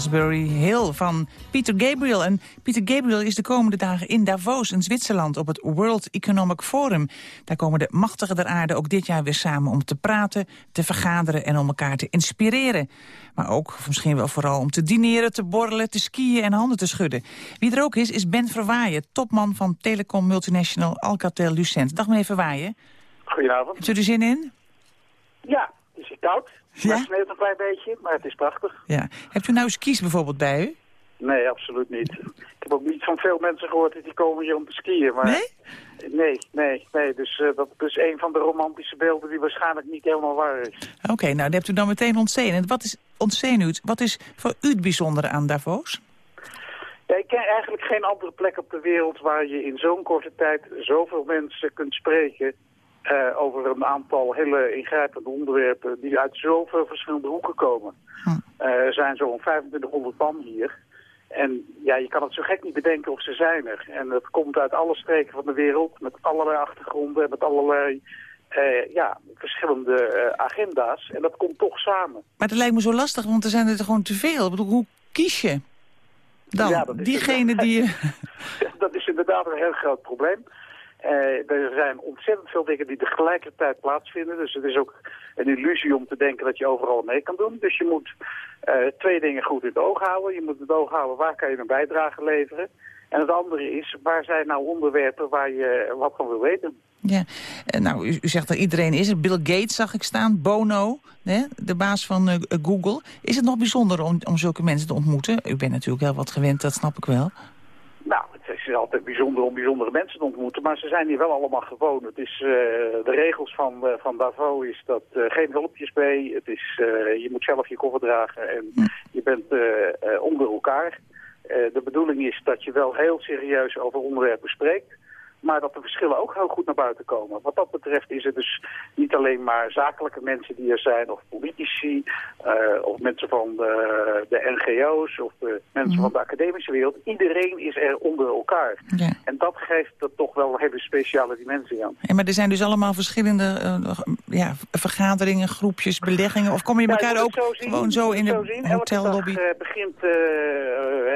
Salisbury Hill van Peter Gabriel. En Peter Gabriel is de komende dagen in Davos in Zwitserland op het World Economic Forum. Daar komen de machtigen der aarde ook dit jaar weer samen om te praten, te vergaderen en om elkaar te inspireren. Maar ook misschien wel vooral om te dineren, te borrelen, te skiën en handen te schudden. Wie er ook is, is Ben Verwaaien, topman van telecom multinational Alcatel-Lucent. Dag meneer Verwaaien. Goedenavond. Hebt u er zin in? Ja, het is koud. Ja? Het sneeuwt een klein beetje, maar het is prachtig. Ja. Hebt u nou skis bijvoorbeeld bij u? Nee, absoluut niet. Ik heb ook niet van veel mensen gehoord dat die komen hier om te skiën. Maar... Nee? Nee, nee, nee. Dus uh, dat is een van de romantische beelden die waarschijnlijk niet helemaal waar is. Oké, okay, nou, dat hebt u dan meteen ontzenuwd. Wat is ontzenuwd? Wat is voor u het bijzondere aan Davos? Ja, ik ken eigenlijk geen andere plek op de wereld waar je in zo'n korte tijd zoveel mensen kunt spreken uh, over een aantal hele ingrijpende onderwerpen die uit zoveel verschillende hoeken komen. Hm. Uh, er zijn zo'n 2500 man hier. En ja, je kan het zo gek niet bedenken of ze zijn er. En dat komt uit alle streken van de wereld, met allerlei achtergronden en met allerlei uh, ja, verschillende agenda's. En dat komt toch samen. Maar het lijkt me zo lastig, want er zijn er gewoon te veel. Ik bedoel, hoe kies je dan? Ja, Diegene die je... [laughs] dat is inderdaad een heel groot probleem. Uh, er zijn ontzettend veel dingen die tegelijkertijd plaatsvinden. Dus het is ook een illusie om te denken dat je overal mee kan doen. Dus je moet uh, twee dingen goed in het oog houden. Je moet in het oog houden waar kan je een bijdrage leveren. En het andere is, waar zijn nou onderwerpen waar je wat van wil weten? Ja, nou, u, zegt dat iedereen is. Bill Gates zag ik staan, Bono, hè, de baas van Google. Is het nog bijzonder om, om zulke mensen te ontmoeten? U bent natuurlijk heel wat gewend, dat snap ik wel. Het is altijd bijzonder om bijzondere mensen te ontmoeten, maar ze zijn hier wel allemaal gewoon. Het is, uh, de regels van, uh, van Davos is dat uh, geen hulpjes mee, het is, je moet zelf je koffer dragen en je bent onder elkaar. de bedoeling is dat je wel heel serieus over onderwerpen spreekt maar dat de verschillen ook heel goed naar buiten komen. Wat dat betreft is het dus niet alleen maar zakelijke mensen die er zijn, of politici, uh, of mensen van de, de NGO's, of de mensen mm. van de academische wereld. Iedereen is er onder elkaar. Ja. En dat geeft er toch wel een hele speciale dimensie aan. Ja, maar er zijn dus allemaal verschillende uh, ja, vergaderingen, groepjes, beleggingen, of kom je elkaar ja, ook zo zien, gewoon zo in zo de hotellobby? Uh, begint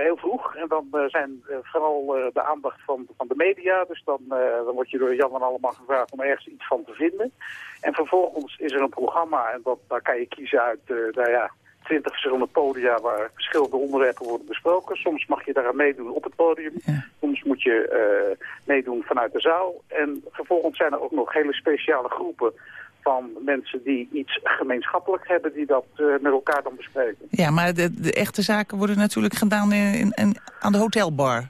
heel vroeg en dan zijn vooral de aandacht van, van de media, dus dan dan, uh, dan word je door Jan en allemaal gevraagd om ergens iets van te vinden. En vervolgens is er een programma en dat, daar kan je kiezen uit, uh, nou ja, twintig verschillende podia waar verschillende onderwerpen worden besproken. Soms mag je daaraan meedoen op het podium. Ja. Soms moet je uh, meedoen vanuit de zaal. En vervolgens zijn er ook nog hele speciale groepen van mensen die iets gemeenschappelijk hebben... die dat uh, met elkaar dan bespreken. Ja, maar de, de echte zaken worden natuurlijk gedaan in, aan de hotelbar.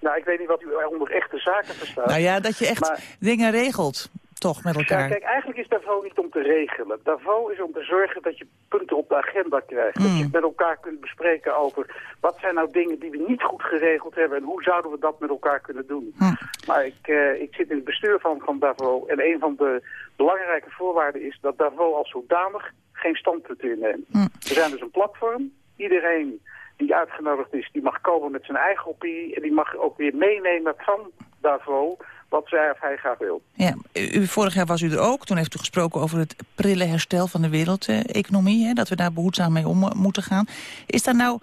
Nou, ik weet niet wat u onder echte zaken verstaat. Nou ja, dat je echt maar, dingen regelt, toch, met elkaar. Ja, kijk, eigenlijk is Davos niet om te regelen. Davos is om te zorgen dat je punten op de agenda krijgt. Mm. Dat je het met elkaar kunt bespreken over... wat zijn nou dingen die we niet goed geregeld hebben... en hoe zouden we dat met elkaar kunnen doen. Mm. Maar ik, uh, ik zit in het bestuur van, van Davos... en een van de belangrijke voorwaarden is dat Davos als zodanig geen standpunt inneemt. Mm. We zijn dus een platform. Iedereen die uitgenodigd is, die mag komen met zijn eigen opinie... en die mag ook weer meenemen van Davos wat zij of hij graag wil. Ja, u, vorig jaar was u er ook. Toen heeft u gesproken over het prille herstel van de wereldeconomie. dat we daar behoedzaam mee om moeten gaan. Is daar nou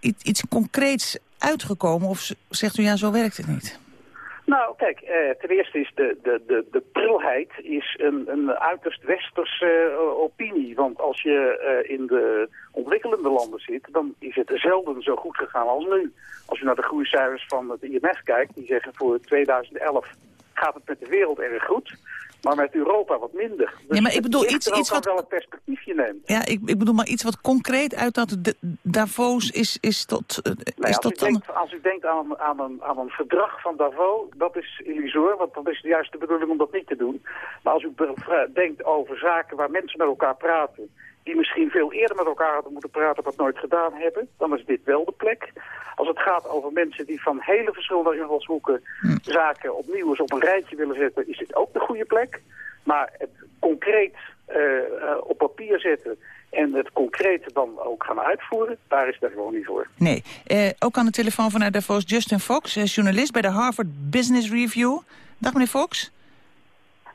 iets, iets concreets uitgekomen of zegt u ja, zo werkt het niet? Nou, kijk, eh, ten eerste is de, de, de, de prilheid is een, een uiterst westerse uh, opinie. Want als je uh, in de ontwikkelende landen zit, dan is het zelden zo goed gegaan als nu. Als je naar de groeicijfers van het IMF kijkt, die zeggen voor 2011 gaat het met de wereld erg goed. Maar met Europa wat minder. Dus ja, maar ik bedoel iets, iets wat wel een perspectiefje neemt. Ja, ik, ik bedoel maar iets wat concreet uit dat de, Davos is, is tot. Uh, nee, is als, tot u denkt, als u denkt aan, aan, een, aan een verdrag van Davos, dat is illusoor, want dat is juist de bedoeling om dat niet te doen. Maar als u denkt over zaken waar mensen met elkaar praten, die misschien veel eerder met elkaar hadden moeten praten, wat nooit gedaan hebben, dan is dit wel de plek. Als het gaat over mensen die van hele verschillende invalshoeken hm. zaken opnieuw eens op een rijtje willen zetten, is dit ook de goede plek. Maar het concreet uh, uh, op papier zetten en het concreet dan ook gaan uitvoeren, daar is dat gewoon niet voor. Nee. Uh, ook aan de telefoon vanuit Davos Justin Fox, journalist bij de Harvard Business Review. Dag meneer Fox.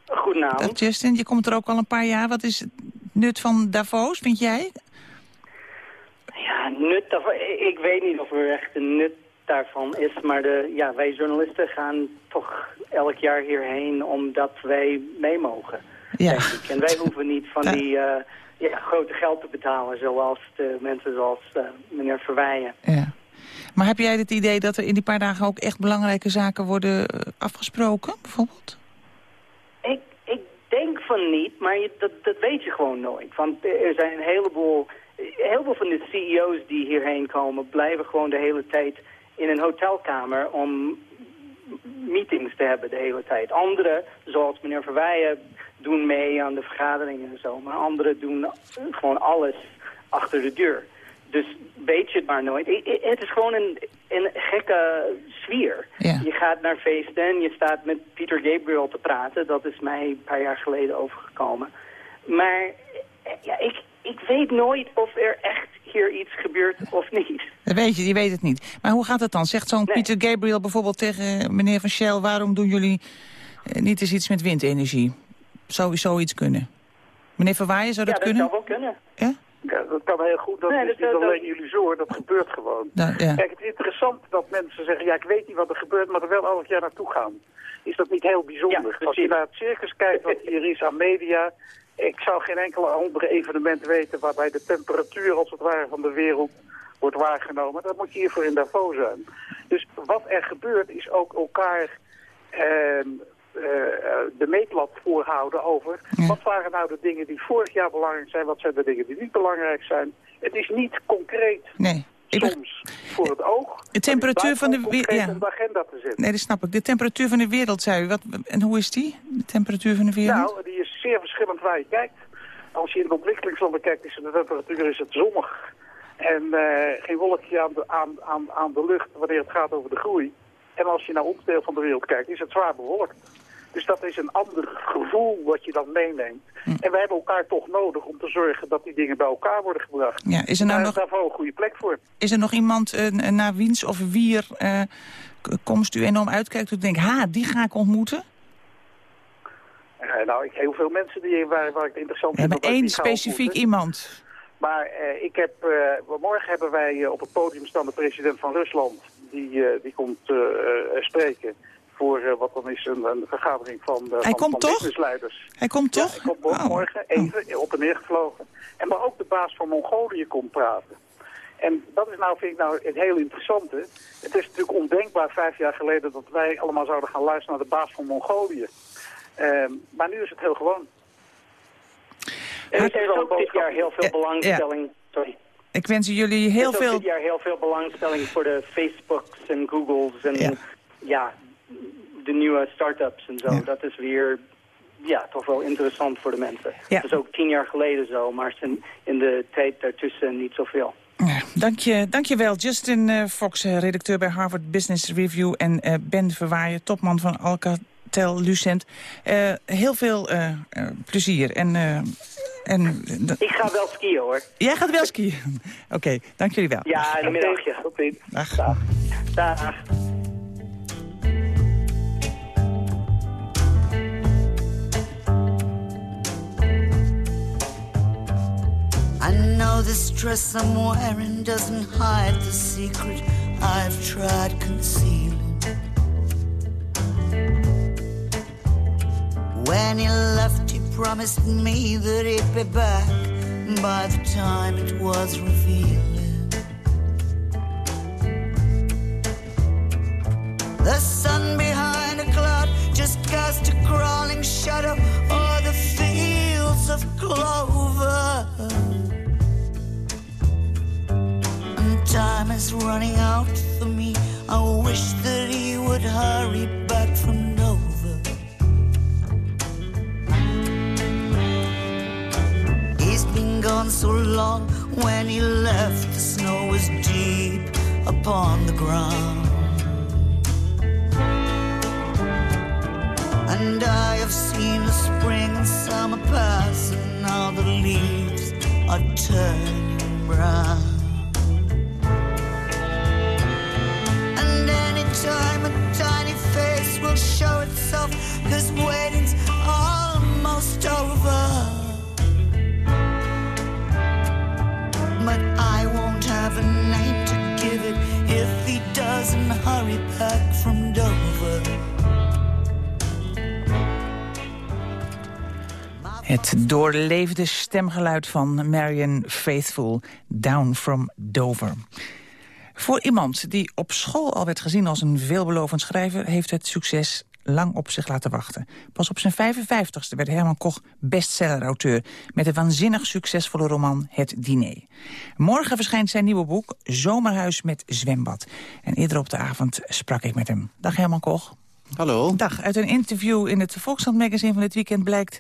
Goedenavond. Dag Justin, je komt er ook al een paar jaar. Wat is nut van Davos, vind jij? Ja, nut daarvan. Ik weet niet of er echt een nut daarvan is. Maar de, ja, wij journalisten gaan toch elk jaar hierheen omdat wij mee mogen. Ja. En wij hoeven niet van [laughs] Ja. die eh, ja, grote geld te betalen zoals de mensen zoals eh, meneer Verweijen. Ja. Maar heb jij het idee dat er in die paar dagen ook echt belangrijke zaken worden eh, afgesproken, bijvoorbeeld? Denk van niet, maar dat, dat weet je gewoon nooit. Want er zijn een heleboel, heel veel van de CEO's die hierheen komen... blijven gewoon de hele tijd in een hotelkamer om meetings te hebben de hele tijd. Anderen, zoals meneer Verweijen, doen mee aan de vergaderingen en zo. Maar anderen doen gewoon alles achter de deur. Dus weet je het maar nooit. I- Het is gewoon een, een gekke sfeer. Je gaat naar feesten en je staat met Peter Gabriel te praten. Dat is mij een paar jaar geleden overgekomen. Maar ja, ik, ik weet nooit of er echt hier iets gebeurt of niet. Dat weet je, je weet het niet. Maar hoe gaat het dan? Zegt zo'n Pieter Gabriel bijvoorbeeld tegen eh, meneer Van Shell... waarom doen jullie eh, niet eens iets met windenergie? Zou zoiets kunnen? Meneer Verwaaien, zou dat ja, dat kunnen? zou wel kunnen. Ja, dat kan heel goed. Dat Nee, is dat- niet dat- alleen jullie zorg, dat gebeurt gewoon. Ja. Kijk, het is interessant dat mensen zeggen, ja, ik weet niet wat er gebeurt, maar er wel elk jaar naartoe gaan. Is dat niet heel bijzonder? Als je naar het circus kijkt wat hier is aan media, ik zou geen enkele andere evenement weten waarbij de temperatuur als het ware van de wereld wordt waargenomen. Dat moet je hiervoor in Davos zijn. Dus wat er gebeurt is ook elkaar ehm, eh, de meetlat voorhouden over wat waren nou de dingen die vorig jaar belangrijk zijn, wat zijn de dingen die niet belangrijk zijn. Het is niet concreet Nee. soms voor het oog. De temperatuur van de wereld wereld... Ja. om de agenda te zetten. Nee, dat snap ik. De temperatuur van de wereld, zei u. Wat, en hoe is die? De temperatuur van de wereld? Nou, die is zeer verschillend waar je kijkt. Als je in de ontwikkelingslanden kijkt, is de temperatuur is het zonnig. En eh, geen wolkje aan de, aan, aan, aan de lucht wanneer het gaat over de groei. En als je naar ons deel van de wereld kijkt, is het zwaar bewolkt. Dus dat is een ander gevoel wat je dan meeneemt. Hm. En wij hebben elkaar toch nodig om te zorgen dat die dingen bij elkaar worden gebracht. Ja, is er nou Daar nog- daarvoor een goede plek voor. Is er nog iemand uh, naar wiens of wier uh, komst u enorm uitkijkt? U denkt, ha, die ga ik ontmoeten? Uh, nou, ik heel veel mensen die, waar, waar ik interessant vind. vind. maar één specifiek iemand. Maar uh, ik heb, uh, morgen hebben wij op het podium staan de president van Rusland. Die, die komt spreken voor wat dan is een, een vergadering van, hij van, komt van toch? businessleiders. Hij komt ja, toch? hij komt oh. morgen even op en neer gevlogen. En maar ook de baas van Mongolië komt praten. En dat is nou, vind ik nou het heel interessante. Het is natuurlijk ondenkbaar vijf jaar geleden dat wij allemaal zouden gaan luisteren naar de baas van Mongolië. Uh, maar nu is het heel gewoon. Er is ook dit jaar heel veel belangstelling. Ja. Sorry. Ik wens jullie heel er is veel... dit jaar heel veel belangstelling voor de Facebooks en Googles en ja, ja de nieuwe start-ups en zo. Ja. Dat is weer ja, toch wel interessant voor de mensen. Ja. Dat is ook tien jaar geleden zo, maar in de tijd daartussen niet zoveel. Ja, dank, je, dank je wel. Justin uh, Fox, redacteur bij Harvard Business Review... en uh, Ben Verwaaien, topman van Alcatel Lucent. Uh, heel veel plezier. En, en, Ik ga wel skiën, hoor. Jij gaat wel skiën? [laughs] Oké, okay, dank jullie wel. Ja, een middagje. Tot ziens. Dag. Dag. Dag. This dress I'm wearing doesn't hide the secret I've tried concealing. When he left, he promised me that he'd be back by the time it was revealing. The sun behind a cloud just cast a crawling shadow o'er the fields of clover. Time is running out for me. I wish that he would hurry back from Dover. He's been gone so long. When he left, the snow was deep upon the ground. And I have seen the spring and summer pass, and now the leaves are turning brown. time a tiny face will show itself. This wedding's almost over. But i won't have a name to give it if he doesn't hurry back from dover. Het doorleefde stemgeluid van Marion Faithful, Down from Dover. Voor iemand die op school al werd gezien als een veelbelovend schrijver... heeft het succes lang op zich laten wachten. Pas op zijn 55ste werd Herman Koch bestseller-auteur... met de waanzinnig succesvolle roman Het Diner. Morgen verschijnt zijn nieuwe boek Zomerhuis met zwembad. En eerder op de avond sprak ik met hem. Dag Herman Koch. Hallo. Dag. Uit een interview in het Volkskrant magazine van dit weekend blijkt...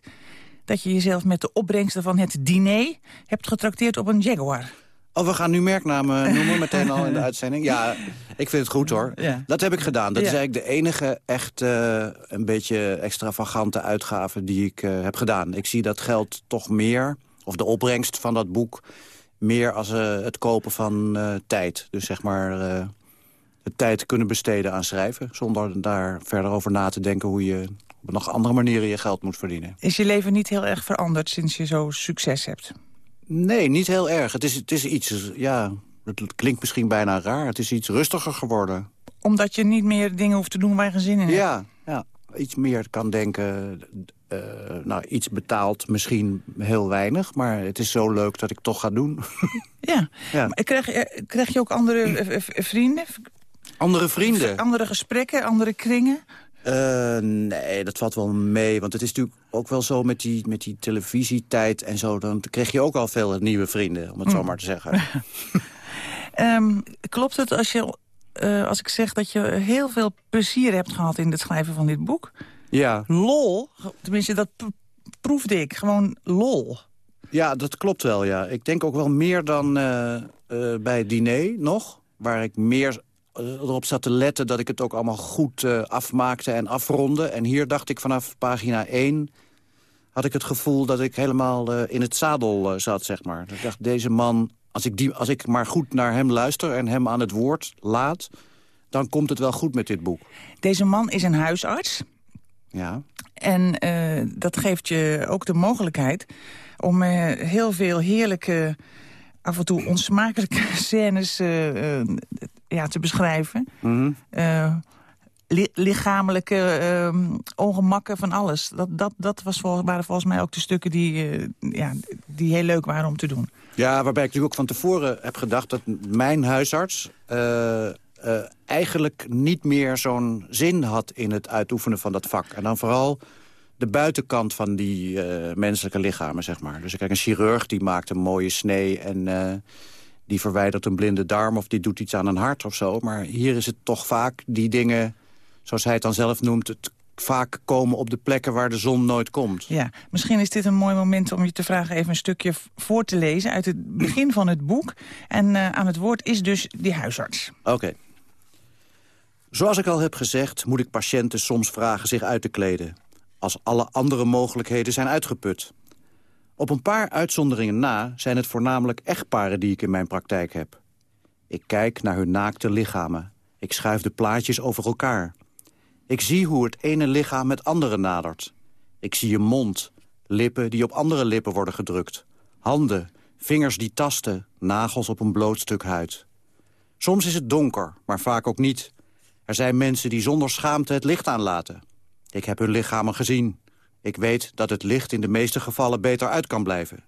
dat je jezelf met de opbrengsten van het diner hebt getrakteerd op een Jaguar. Oh, we gaan nu merknamen noemen meteen al in de uitzending. Ja, ik vind het goed hoor. Ja. Dat heb ik gedaan. Dat Ja. is eigenlijk de enige echt eh, een beetje extravagante uitgave die ik eh, heb gedaan. Ik zie dat geld toch meer, of de opbrengst van dat boek... meer als eh, het kopen van tijd. Dus zeg maar de tijd kunnen besteden aan schrijven... zonder daar verder over na te denken hoe je op nog andere manieren je geld moet verdienen. Is je leven niet heel erg veranderd sinds je zo succes hebt? Nee, niet heel erg. Het is, het is iets, ja, het klinkt misschien bijna raar. Het is iets rustiger geworden. Omdat je niet meer dingen hoeft te doen waar je geen zin in hebt? Ja, ja, iets meer kan denken. eh, nou, iets betaald, misschien heel weinig. Maar het is zo leuk dat ik toch ga doen. [laughs] Ja. Ja. Krijg, je- krijg je ook andere vrienden? Andere vrienden? Andere gesprekken, andere kringen? Eh, nee, dat valt wel mee. Want het is natuurlijk ook wel zo met die, met die televisietijd en zo. Dan kreeg je ook al veel nieuwe vrienden, om het zo Mm. maar te zeggen. [laughs] Ehm, klopt het als, je, eh, als ik zeg dat je heel veel plezier hebt gehad... in het schrijven van dit boek? Ja. Lol, tenminste dat proefde ik, gewoon lol. Ja, dat klopt wel, ja. Ik denk ook wel meer dan eh, bij het diner nog. Waar ik meer erop zat te letten dat ik het ook allemaal goed eh, afmaakte en afronde. En hier dacht ik vanaf pagina 1... had ik het gevoel dat ik helemaal eh, in het zadel eh, zat, zeg maar. Ik dacht, deze man, als ik, die, als ik maar goed naar hem luister... en hem aan het woord laat, dan komt het wel goed met dit boek. Deze man is een huisarts. Ja. En dat geeft je ook de mogelijkheid om heel veel heerlijke, af en toe onsmakelijke [laughs] scènes ja, te beschrijven. Mhm. Eh, li- lichamelijke eh, ongemakken van alles. Dat, dat, dat was vol- waren volgens mij ook de stukken die, eh, ja, die heel leuk waren om te doen. Ja, waarbij ik natuurlijk ook van tevoren heb gedacht... dat mijn huisarts eh, eigenlijk niet meer zo'n zin had... in het uitoefenen van dat vak. En dan vooral de buitenkant van die menselijke lichamen, zeg maar. Dus kijk, een chirurg die maakt een mooie snee... en die verwijdert een blinde darm of die doet iets aan een hart of zo. Maar hier is het toch vaak die dingen, zoals hij het dan zelf noemt... het vaak komen op de plekken waar de zon nooit komt. Ja, misschien is dit een mooi moment om je te vragen even een stukje voor te lezen uit het begin van het boek. En eh, aan het woord is dus die huisarts. Oké. Zoals ik al heb gezegd, moet ik patiënten soms vragen zich uit te kleden. Als alle andere mogelijkheden zijn uitgeput. Op een paar uitzonderingen na zijn het voornamelijk echtparen die ik in mijn praktijk heb. Ik kijk naar hun naakte lichamen. Ik schuif de plaatjes over elkaar. Ik zie hoe het ene lichaam het andere nadert. Ik zie een mond, lippen die op andere lippen worden gedrukt. Handen, vingers die tasten, nagels op een bloot stuk huid. Soms is het donker, maar vaak ook niet. Er zijn mensen die zonder schaamte het licht aanlaten. Ik heb hun lichamen gezien. Ik weet dat het licht in de meeste gevallen beter uit kan blijven.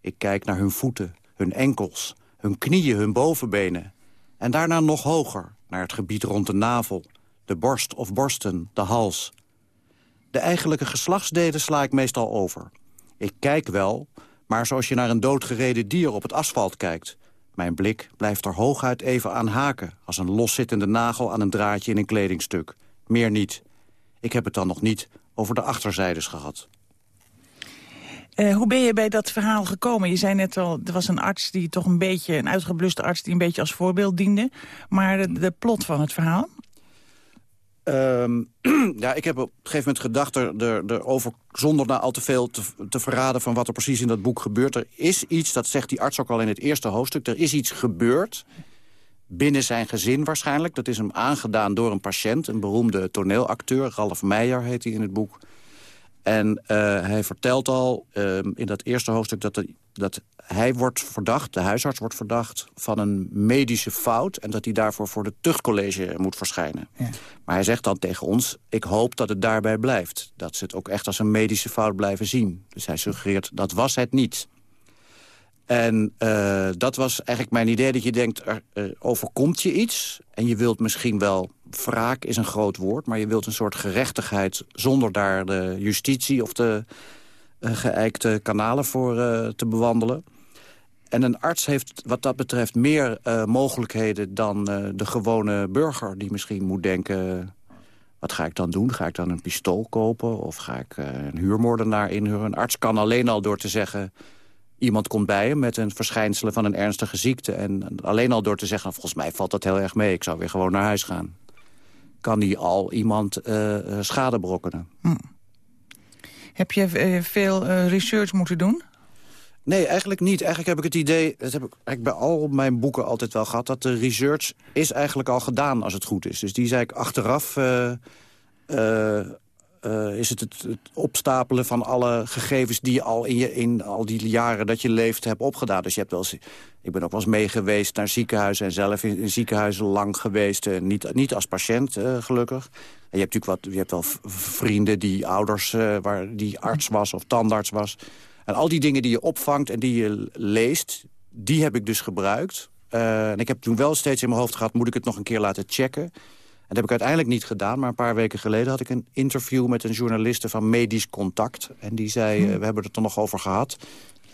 Ik kijk naar hun voeten, hun enkels, hun knieën, hun bovenbenen. En daarna nog hoger, naar het gebied rond de navel, de borst of borsten, de hals. De eigenlijke geslachtsdelen sla ik meestal over. Ik kijk wel, maar zoals je naar een doodgereden dier op het asfalt kijkt. Mijn blik blijft er hooguit even aan haken... als een loszittende nagel aan een draadje in een kledingstuk. Meer niet. Ik heb het dan nog niet over de achterzijdes gehad. Eh, hoe ben je bij dat verhaal gekomen? Je zei net al, er was een arts die toch een beetje, een uitgebluste arts die een beetje als voorbeeld diende. Maar de, de plot van het verhaal? Ehm, [clears throat] ja, ik heb op een gegeven moment gedacht er, er, erover... zonder nou al te veel te, te verraden van wat er precies in dat boek gebeurt. Er is iets, dat zegt die arts ook al in het eerste hoofdstuk... er is iets gebeurd, binnen zijn gezin waarschijnlijk. Dat is hem aangedaan door een patiënt, een beroemde toneelacteur. Ralf Meijer heet hij in het boek. En eh, hij vertelt al ehm, in dat eerste hoofdstuk dat, dat hij wordt verdacht... de huisarts wordt verdacht van een medische fout... en dat hij daarvoor voor het tuchtcollege moet verschijnen. Maar hij zegt dan tegen ons... ik hoop dat het daarbij blijft. Dat ze het ook echt als een medische fout blijven zien. Dus hij suggereert, dat was het niet. En eh, dat was eigenlijk mijn idee, dat je denkt, er overkomt je iets... en je wilt misschien wel, wraak is een groot woord... maar je wilt een soort gerechtigheid zonder daar de justitie... of de eh, geëikte kanalen voor eh, te bewandelen. En een arts heeft wat dat betreft meer mogelijkheden... dan de gewone burger die misschien moet denken... Wat ga ik dan doen? Ga ik dan een pistool kopen? Of ga ik een huurmoordenaar inhuren? Een arts kan alleen al door te zeggen... iemand komt bij hem met een verschijnselen van een ernstige ziekte... en alleen al door te zeggen, volgens mij valt dat heel erg mee... ik zou weer gewoon naar huis gaan. Kan die al iemand eh, eh, schade berokkenen. Heb je eh, veel research moeten doen? Nee, eigenlijk niet. Eigenlijk heb ik het idee, dat heb ik eigenlijk bij al mijn boeken altijd wel gehad... dat de research is eigenlijk al gedaan als het goed is. Dus die zei ik achteraf... eh, is het, het opstapelen van alle gegevens die je al in, je, in al die jaren dat je leeft hebt opgedaan. Dus je hebt wel ik ben ook wel eens mee geweest naar ziekenhuizen... en zelf in, ziekenhuizen lang geweest. eh, niet, niet als patiënt, eh, gelukkig. En je hebt natuurlijk wat, je hebt wel vrienden die ouders, waar die arts was of tandarts was. En al die dingen die je opvangt en die je leest, die heb ik dus gebruikt. En ik heb toen wel steeds in mijn hoofd gehad, moet ik het nog een keer laten checken? En dat heb ik uiteindelijk niet gedaan, maar een paar weken geleden had ik een interview met een journaliste van Medisch Contact. En die zei, eh, we hebben het er nog over gehad.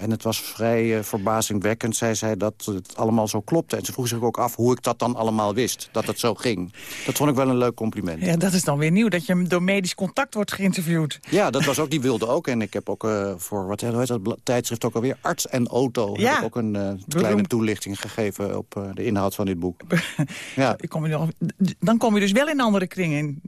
En het was vrij eh, verbazingwekkend. Zij zei dat het allemaal zo klopte. En ze vroeg zich ook af hoe ik dat dan allemaal wist. Dat het zo ging. Dat vond ik wel een leuk compliment. Ja, dat is dan weer nieuw, dat je door medisch contact wordt geïnterviewd. Ja, dat was ook, die wilde ook. En ik heb ook eh, voor, wat heet dat tijdschrift ook alweer, Arts en Auto... Ja. heb ik ook een eh, kleine toelichting gegeven op de inhoud van dit boek. [laughs] ja. Ik kom je nog, dan kom je dus wel in andere kringen.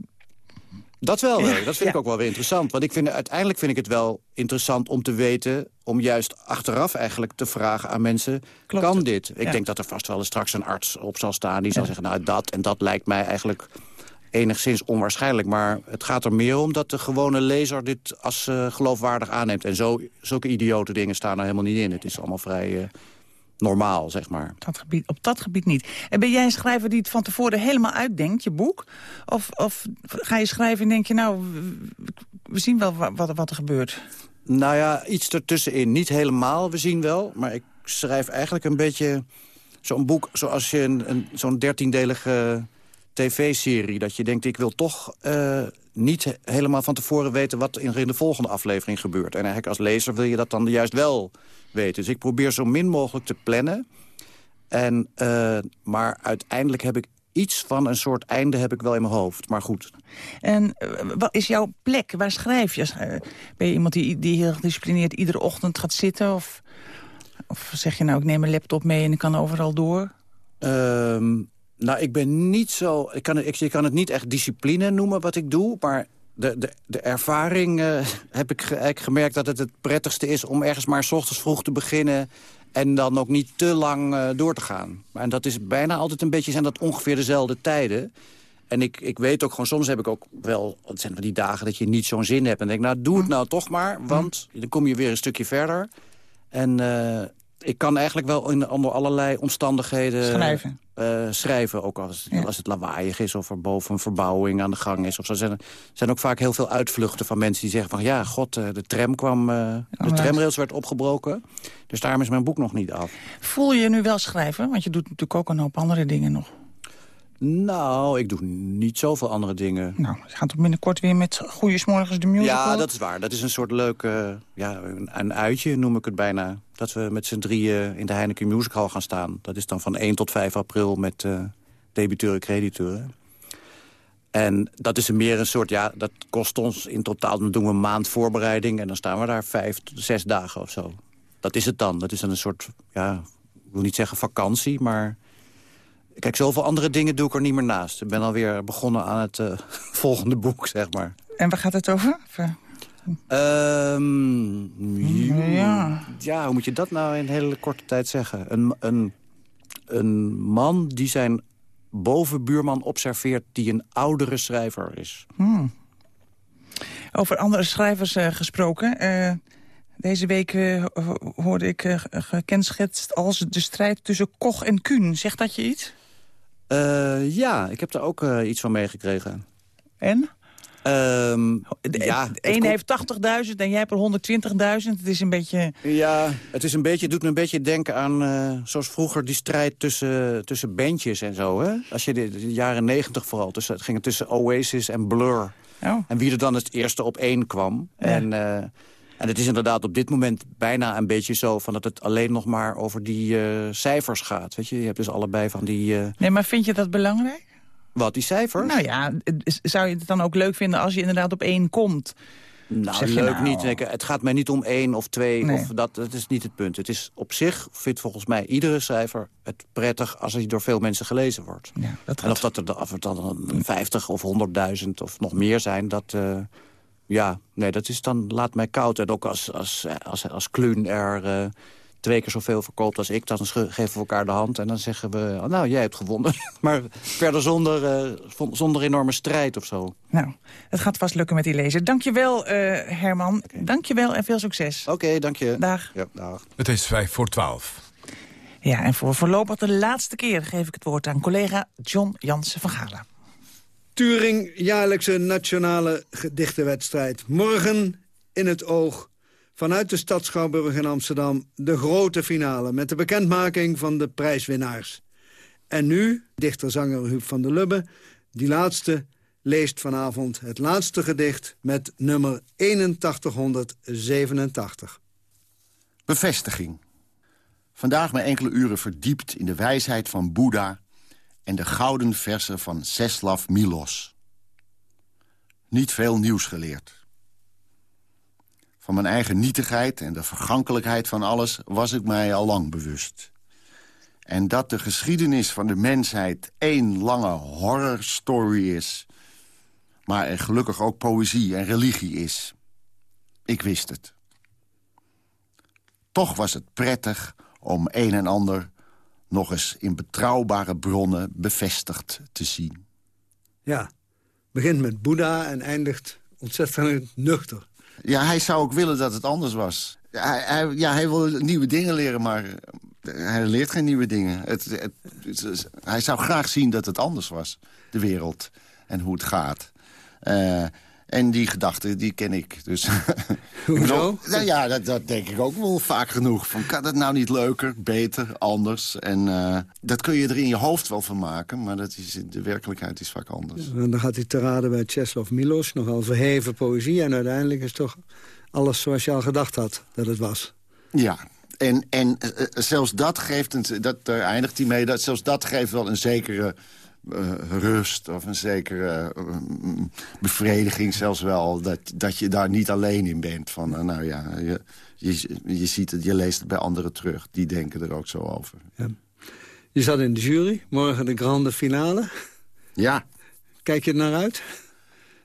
Dat wel, dat vind ik ook wel weer interessant. Want ik vind, uiteindelijk vind ik het wel interessant om te weten... om juist achteraf eigenlijk te vragen aan mensen... kan dit? Ik Ja. denk dat er vast wel eens straks een arts op zal staan... die zal zeggen, nou dat en dat lijkt mij eigenlijk enigszins onwaarschijnlijk. Maar het gaat er meer om dat de gewone lezer dit als eh, geloofwaardig aanneemt. En zo, zulke idiote dingen staan er helemaal niet in. Het is allemaal vrij eh, normaal, zeg maar. Dat gebied, op dat gebied niet. En ben jij een schrijver die het van tevoren helemaal uitdenkt, je boek? Of, of ga je schrijven en denk je, nou, we- zien wel wa- wat, wat er gebeurt? Nou ja, iets ertussenin. Niet helemaal, we zien wel. Maar ik schrijf eigenlijk een beetje zo'n boek... zoals je een, een, zo'n dertiendelige tv-serie... dat je denkt, ik wil toch eh, niet he- helemaal van tevoren weten... wat in, in de volgende aflevering gebeurt. En eigenlijk als lezer wil je dat dan juist wel weten. Dus ik probeer zo min mogelijk te plannen. En, eh, maar uiteindelijk heb ik iets van een soort einde heb ik wel in mijn hoofd. Maar goed, En eh, wat is jouw plek? Waar schrijf je? Ben je iemand die, die heel gedisciplineerd iedere ochtend gaat zitten? Of, of zeg je nou, ik neem mijn laptop mee en ik kan overal door? Ehm, nou, ik ben niet zo... Ik kan, het- ik, je kan het niet echt discipline noemen wat ik doe, maar... De, de, de ervaring eh, heb ik eigenlijk gemerkt dat het het prettigste is... om ergens maar 's ochtends vroeg te beginnen... en dan ook niet te lang eh, door te gaan. En dat is bijna altijd een beetje... zijn dat ongeveer dezelfde tijden. En ik, ik weet ook gewoon, soms heb ik ook wel... het zijn van die dagen dat je niet zo'n zin hebt. En denk, nou, doe het nou toch maar, want dan kom je weer een stukje verder. En eh, ik kan eigenlijk wel in, onder allerlei omstandigheden... Schrijven. eh, schrijven, ook als, als het lawaaiig is... of er boven een verbouwing aan de gang is. Of zo. Er zijn, zijn ook vaak heel veel uitvluchten van mensen die zeggen van... ja, god, eh, de tram kwam, eh, de tramrails werd opgebroken. Dus daarom is mijn boek nog niet af. Voel je je nu wel schrijven? Want je doet natuurlijk ook een hoop andere dingen nog. Nou, ik doe niet zoveel andere dingen. Nou, we gaan toch binnenkort weer met Goeiesmorgens de musical? Ja, dat is waar. Dat is een soort leuk eh, ja, een, uitje, noem ik het bijna. Dat we met z'n drieën in de Heineken Music Hall gaan staan. Dat is dan van 1 tot 5 april met eh debiteuren en crediteuren. En dat is meer een soort, ja, dat kost ons in totaal... dan doen we een maand voorbereiding en dan staan we daar vijf, zes dagen of zo. Dat is het dan. Dat is dan een soort, ja, ik wil niet zeggen vakantie, maar... Kijk, zoveel andere dingen doe ik er niet meer naast. Ik ben alweer begonnen aan het eh, [laughs] volgende boek, zeg maar. En waar gaat het over? Ver- Ehm, ja. ja, hoe moet je dat nou in een hele korte tijd zeggen? Een, een, een man die zijn bovenbuurman observeert... die een oudere schrijver is. Hmm. Over andere schrijvers eh, gesproken. Eh, deze week eh, ho- hoorde ik eh, gekenschetst als de strijd tussen Koch en Kuhn. Zegt dat je iets? Eh, ja, ik heb daar ook eh, iets van meegekregen. En? Ehm, ja, de ene heeft 80.000 en jij hebt er 120.000. Het is een beetje... Ja, het, is een beetje, het doet me een beetje denken aan, eh, zoals vroeger, die strijd tussen, tussen bandjes en zo. Hè? Als je de, de jaren negentig vooral, tussen, het ging tussen Oasis en Blur. Oh. En wie er dan het eerste op één kwam. En, en het is inderdaad op dit moment bijna een beetje zo... Van dat het alleen nog maar over die eh, cijfers gaat. Weet je? je hebt dus allebei van die... eh, Nee, maar vind je dat belangrijk? wat, die cijfers? Nou ja, het- zou je het dan ook leuk vinden als je inderdaad op één komt? Nou, leuk nou? niet. Ik- Het gaat mij niet om één of twee. Nee. Of dat, dat is niet het punt. Het is op zich, vindt volgens mij iedere cijfer het prettig... als hij door veel mensen gelezen wordt. en of, dat er, dan- of het dan 50 of 100.000 of nog meer zijn, dat... eh, ja, nee, dat is dan laat mij koud. En ook als, als, als, als Kluun er eh, twee keer zoveel verkoopt als ik... dan geven we elkaar de hand en dan zeggen we... oh, nou, jij hebt gewonnen. [laughs] maar verder zonder, eh, zonder enorme strijd of zo. Nou, het gaat vast lukken met die lezer. Dankjewel, eh Herman. Dankjewel en veel succes. Oké, dank je. Dag. Ja, dag. Het is vijf voor twaalf. Ja, en voor voorlopig de laatste keer geef ik het woord aan collega John Jansen van Galen. Turing, jaarlijkse nationale gedichtenwedstrijd. Morgen in het oog. Vanuit de stad Schouwburg in Amsterdam de grote finale... met de bekendmaking van de prijswinnaars. En nu, dichter-zanger Huub van der Lubbe... die laatste leest vanavond het laatste gedicht... met nummer 8187. Bevestiging. Vandaag me enkele uren verdiept in de wijsheid van Boeddha... en de gouden versen van Ceslav Milos. Niet veel nieuws geleerd. Van mijn eigen nietigheid en de vergankelijkheid van alles... was ik mij al lang bewust. En dat de geschiedenis van de mensheid één lange horrorstory is... maar er gelukkig ook poëzie en religie is. Ik wist het. Toch was het prettig om een en ander nog eens in betrouwbare bronnen bevestigd te zien. Ja, begint met Boeddha en eindigt ontzettend nuchter. Ja, hij zou ook willen dat het anders was. Hij, hij, ja, hij wil nieuwe dingen leren, maar hij leert geen nieuwe dingen. Het, het, het- hij zou graag zien dat het anders was, de wereld, en hoe het gaat. Eh, en die gedachten, die ken ik. Dus, [laughs] Hoezo? nou ja, dat, dat denk ik ook wel vaak genoeg. Van, kan het nou niet leuker, beter, anders? En eh, dat kun je er in je hoofd wel van maken, maar dat is, de werkelijkheid is vaak anders. En dan gaat hij te raden bij Czeslaw Milos. Nogal verheven poëzie. En uiteindelijk is toch alles zoals je al gedacht had dat het was. Ja, en, en eh, eh, zelfs dat geeft, een, dat, daar eindigt hij mee, dat, zelfs dat geeft wel een zekere eh, rust of een zekere eh, mm, bevrediging zelfs wel. Dat, dat je daar niet alleen in bent. Van, eh, nou ja, je, je, je ziet het, je leest het bij anderen terug. Die denken er ook zo over. Je zat in de jury. Morgen de grande finale. Ja. Kijk je er naar uit?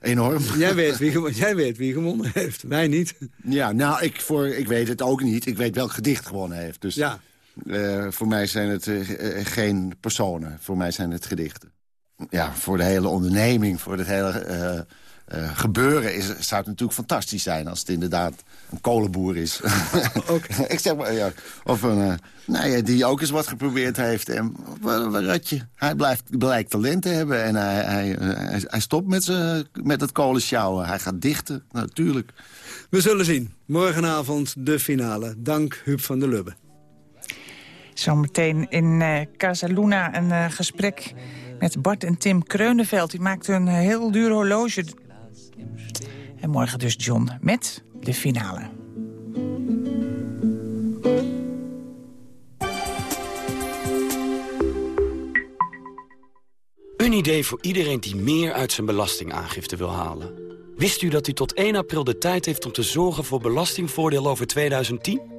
Enorm. Jij weet wie, jij weet wie gewonnen heeft. Wij niet. Ja, nou, ik, voor, ik weet het ook niet. Ik weet welk gedicht gewonnen heeft. Dus Ja. Eh, voor mij zijn het eh, eh, geen personen. Voor mij zijn het gedichten. Ja, voor de hele onderneming, voor het hele gebeuren... Is, zou het natuurlijk fantastisch zijn als het inderdaad een kolenboer is. [laughs] [laughs] ik zeg maar, ja. Of een, nou ja, die ook eens wat geprobeerd heeft. En wat je? Hij blijft, blijkt talent te hebben en hij, hij, hij, hij stopt met, met het kolensjouwen. Hij gaat dichten, natuurlijk. We zullen zien. Morgenavond de finale. Dank Huub van der Lubbe. Zometeen in eh Casaluna een eh, gesprek met Bart en Tim Kreunenveld. Die maakten een heel duur horloge. En morgen dus John met de finale. Een idee voor iedereen die meer uit zijn belastingaangifte wil halen. Wist u dat u tot 1 april de tijd heeft om te zorgen voor belastingvoordeel over 2010?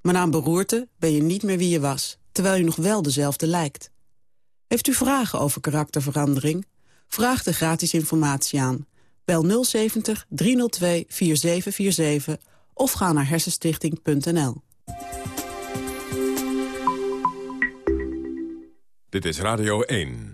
Maar na een beroerte ben je niet meer wie je was, terwijl je nog wel dezelfde lijkt. Heeft u vragen over karakterverandering? Vraag de gratis informatie aan. Bel 070 302 4747 of ga naar hersenstichting.nl. Dit is Radio 1.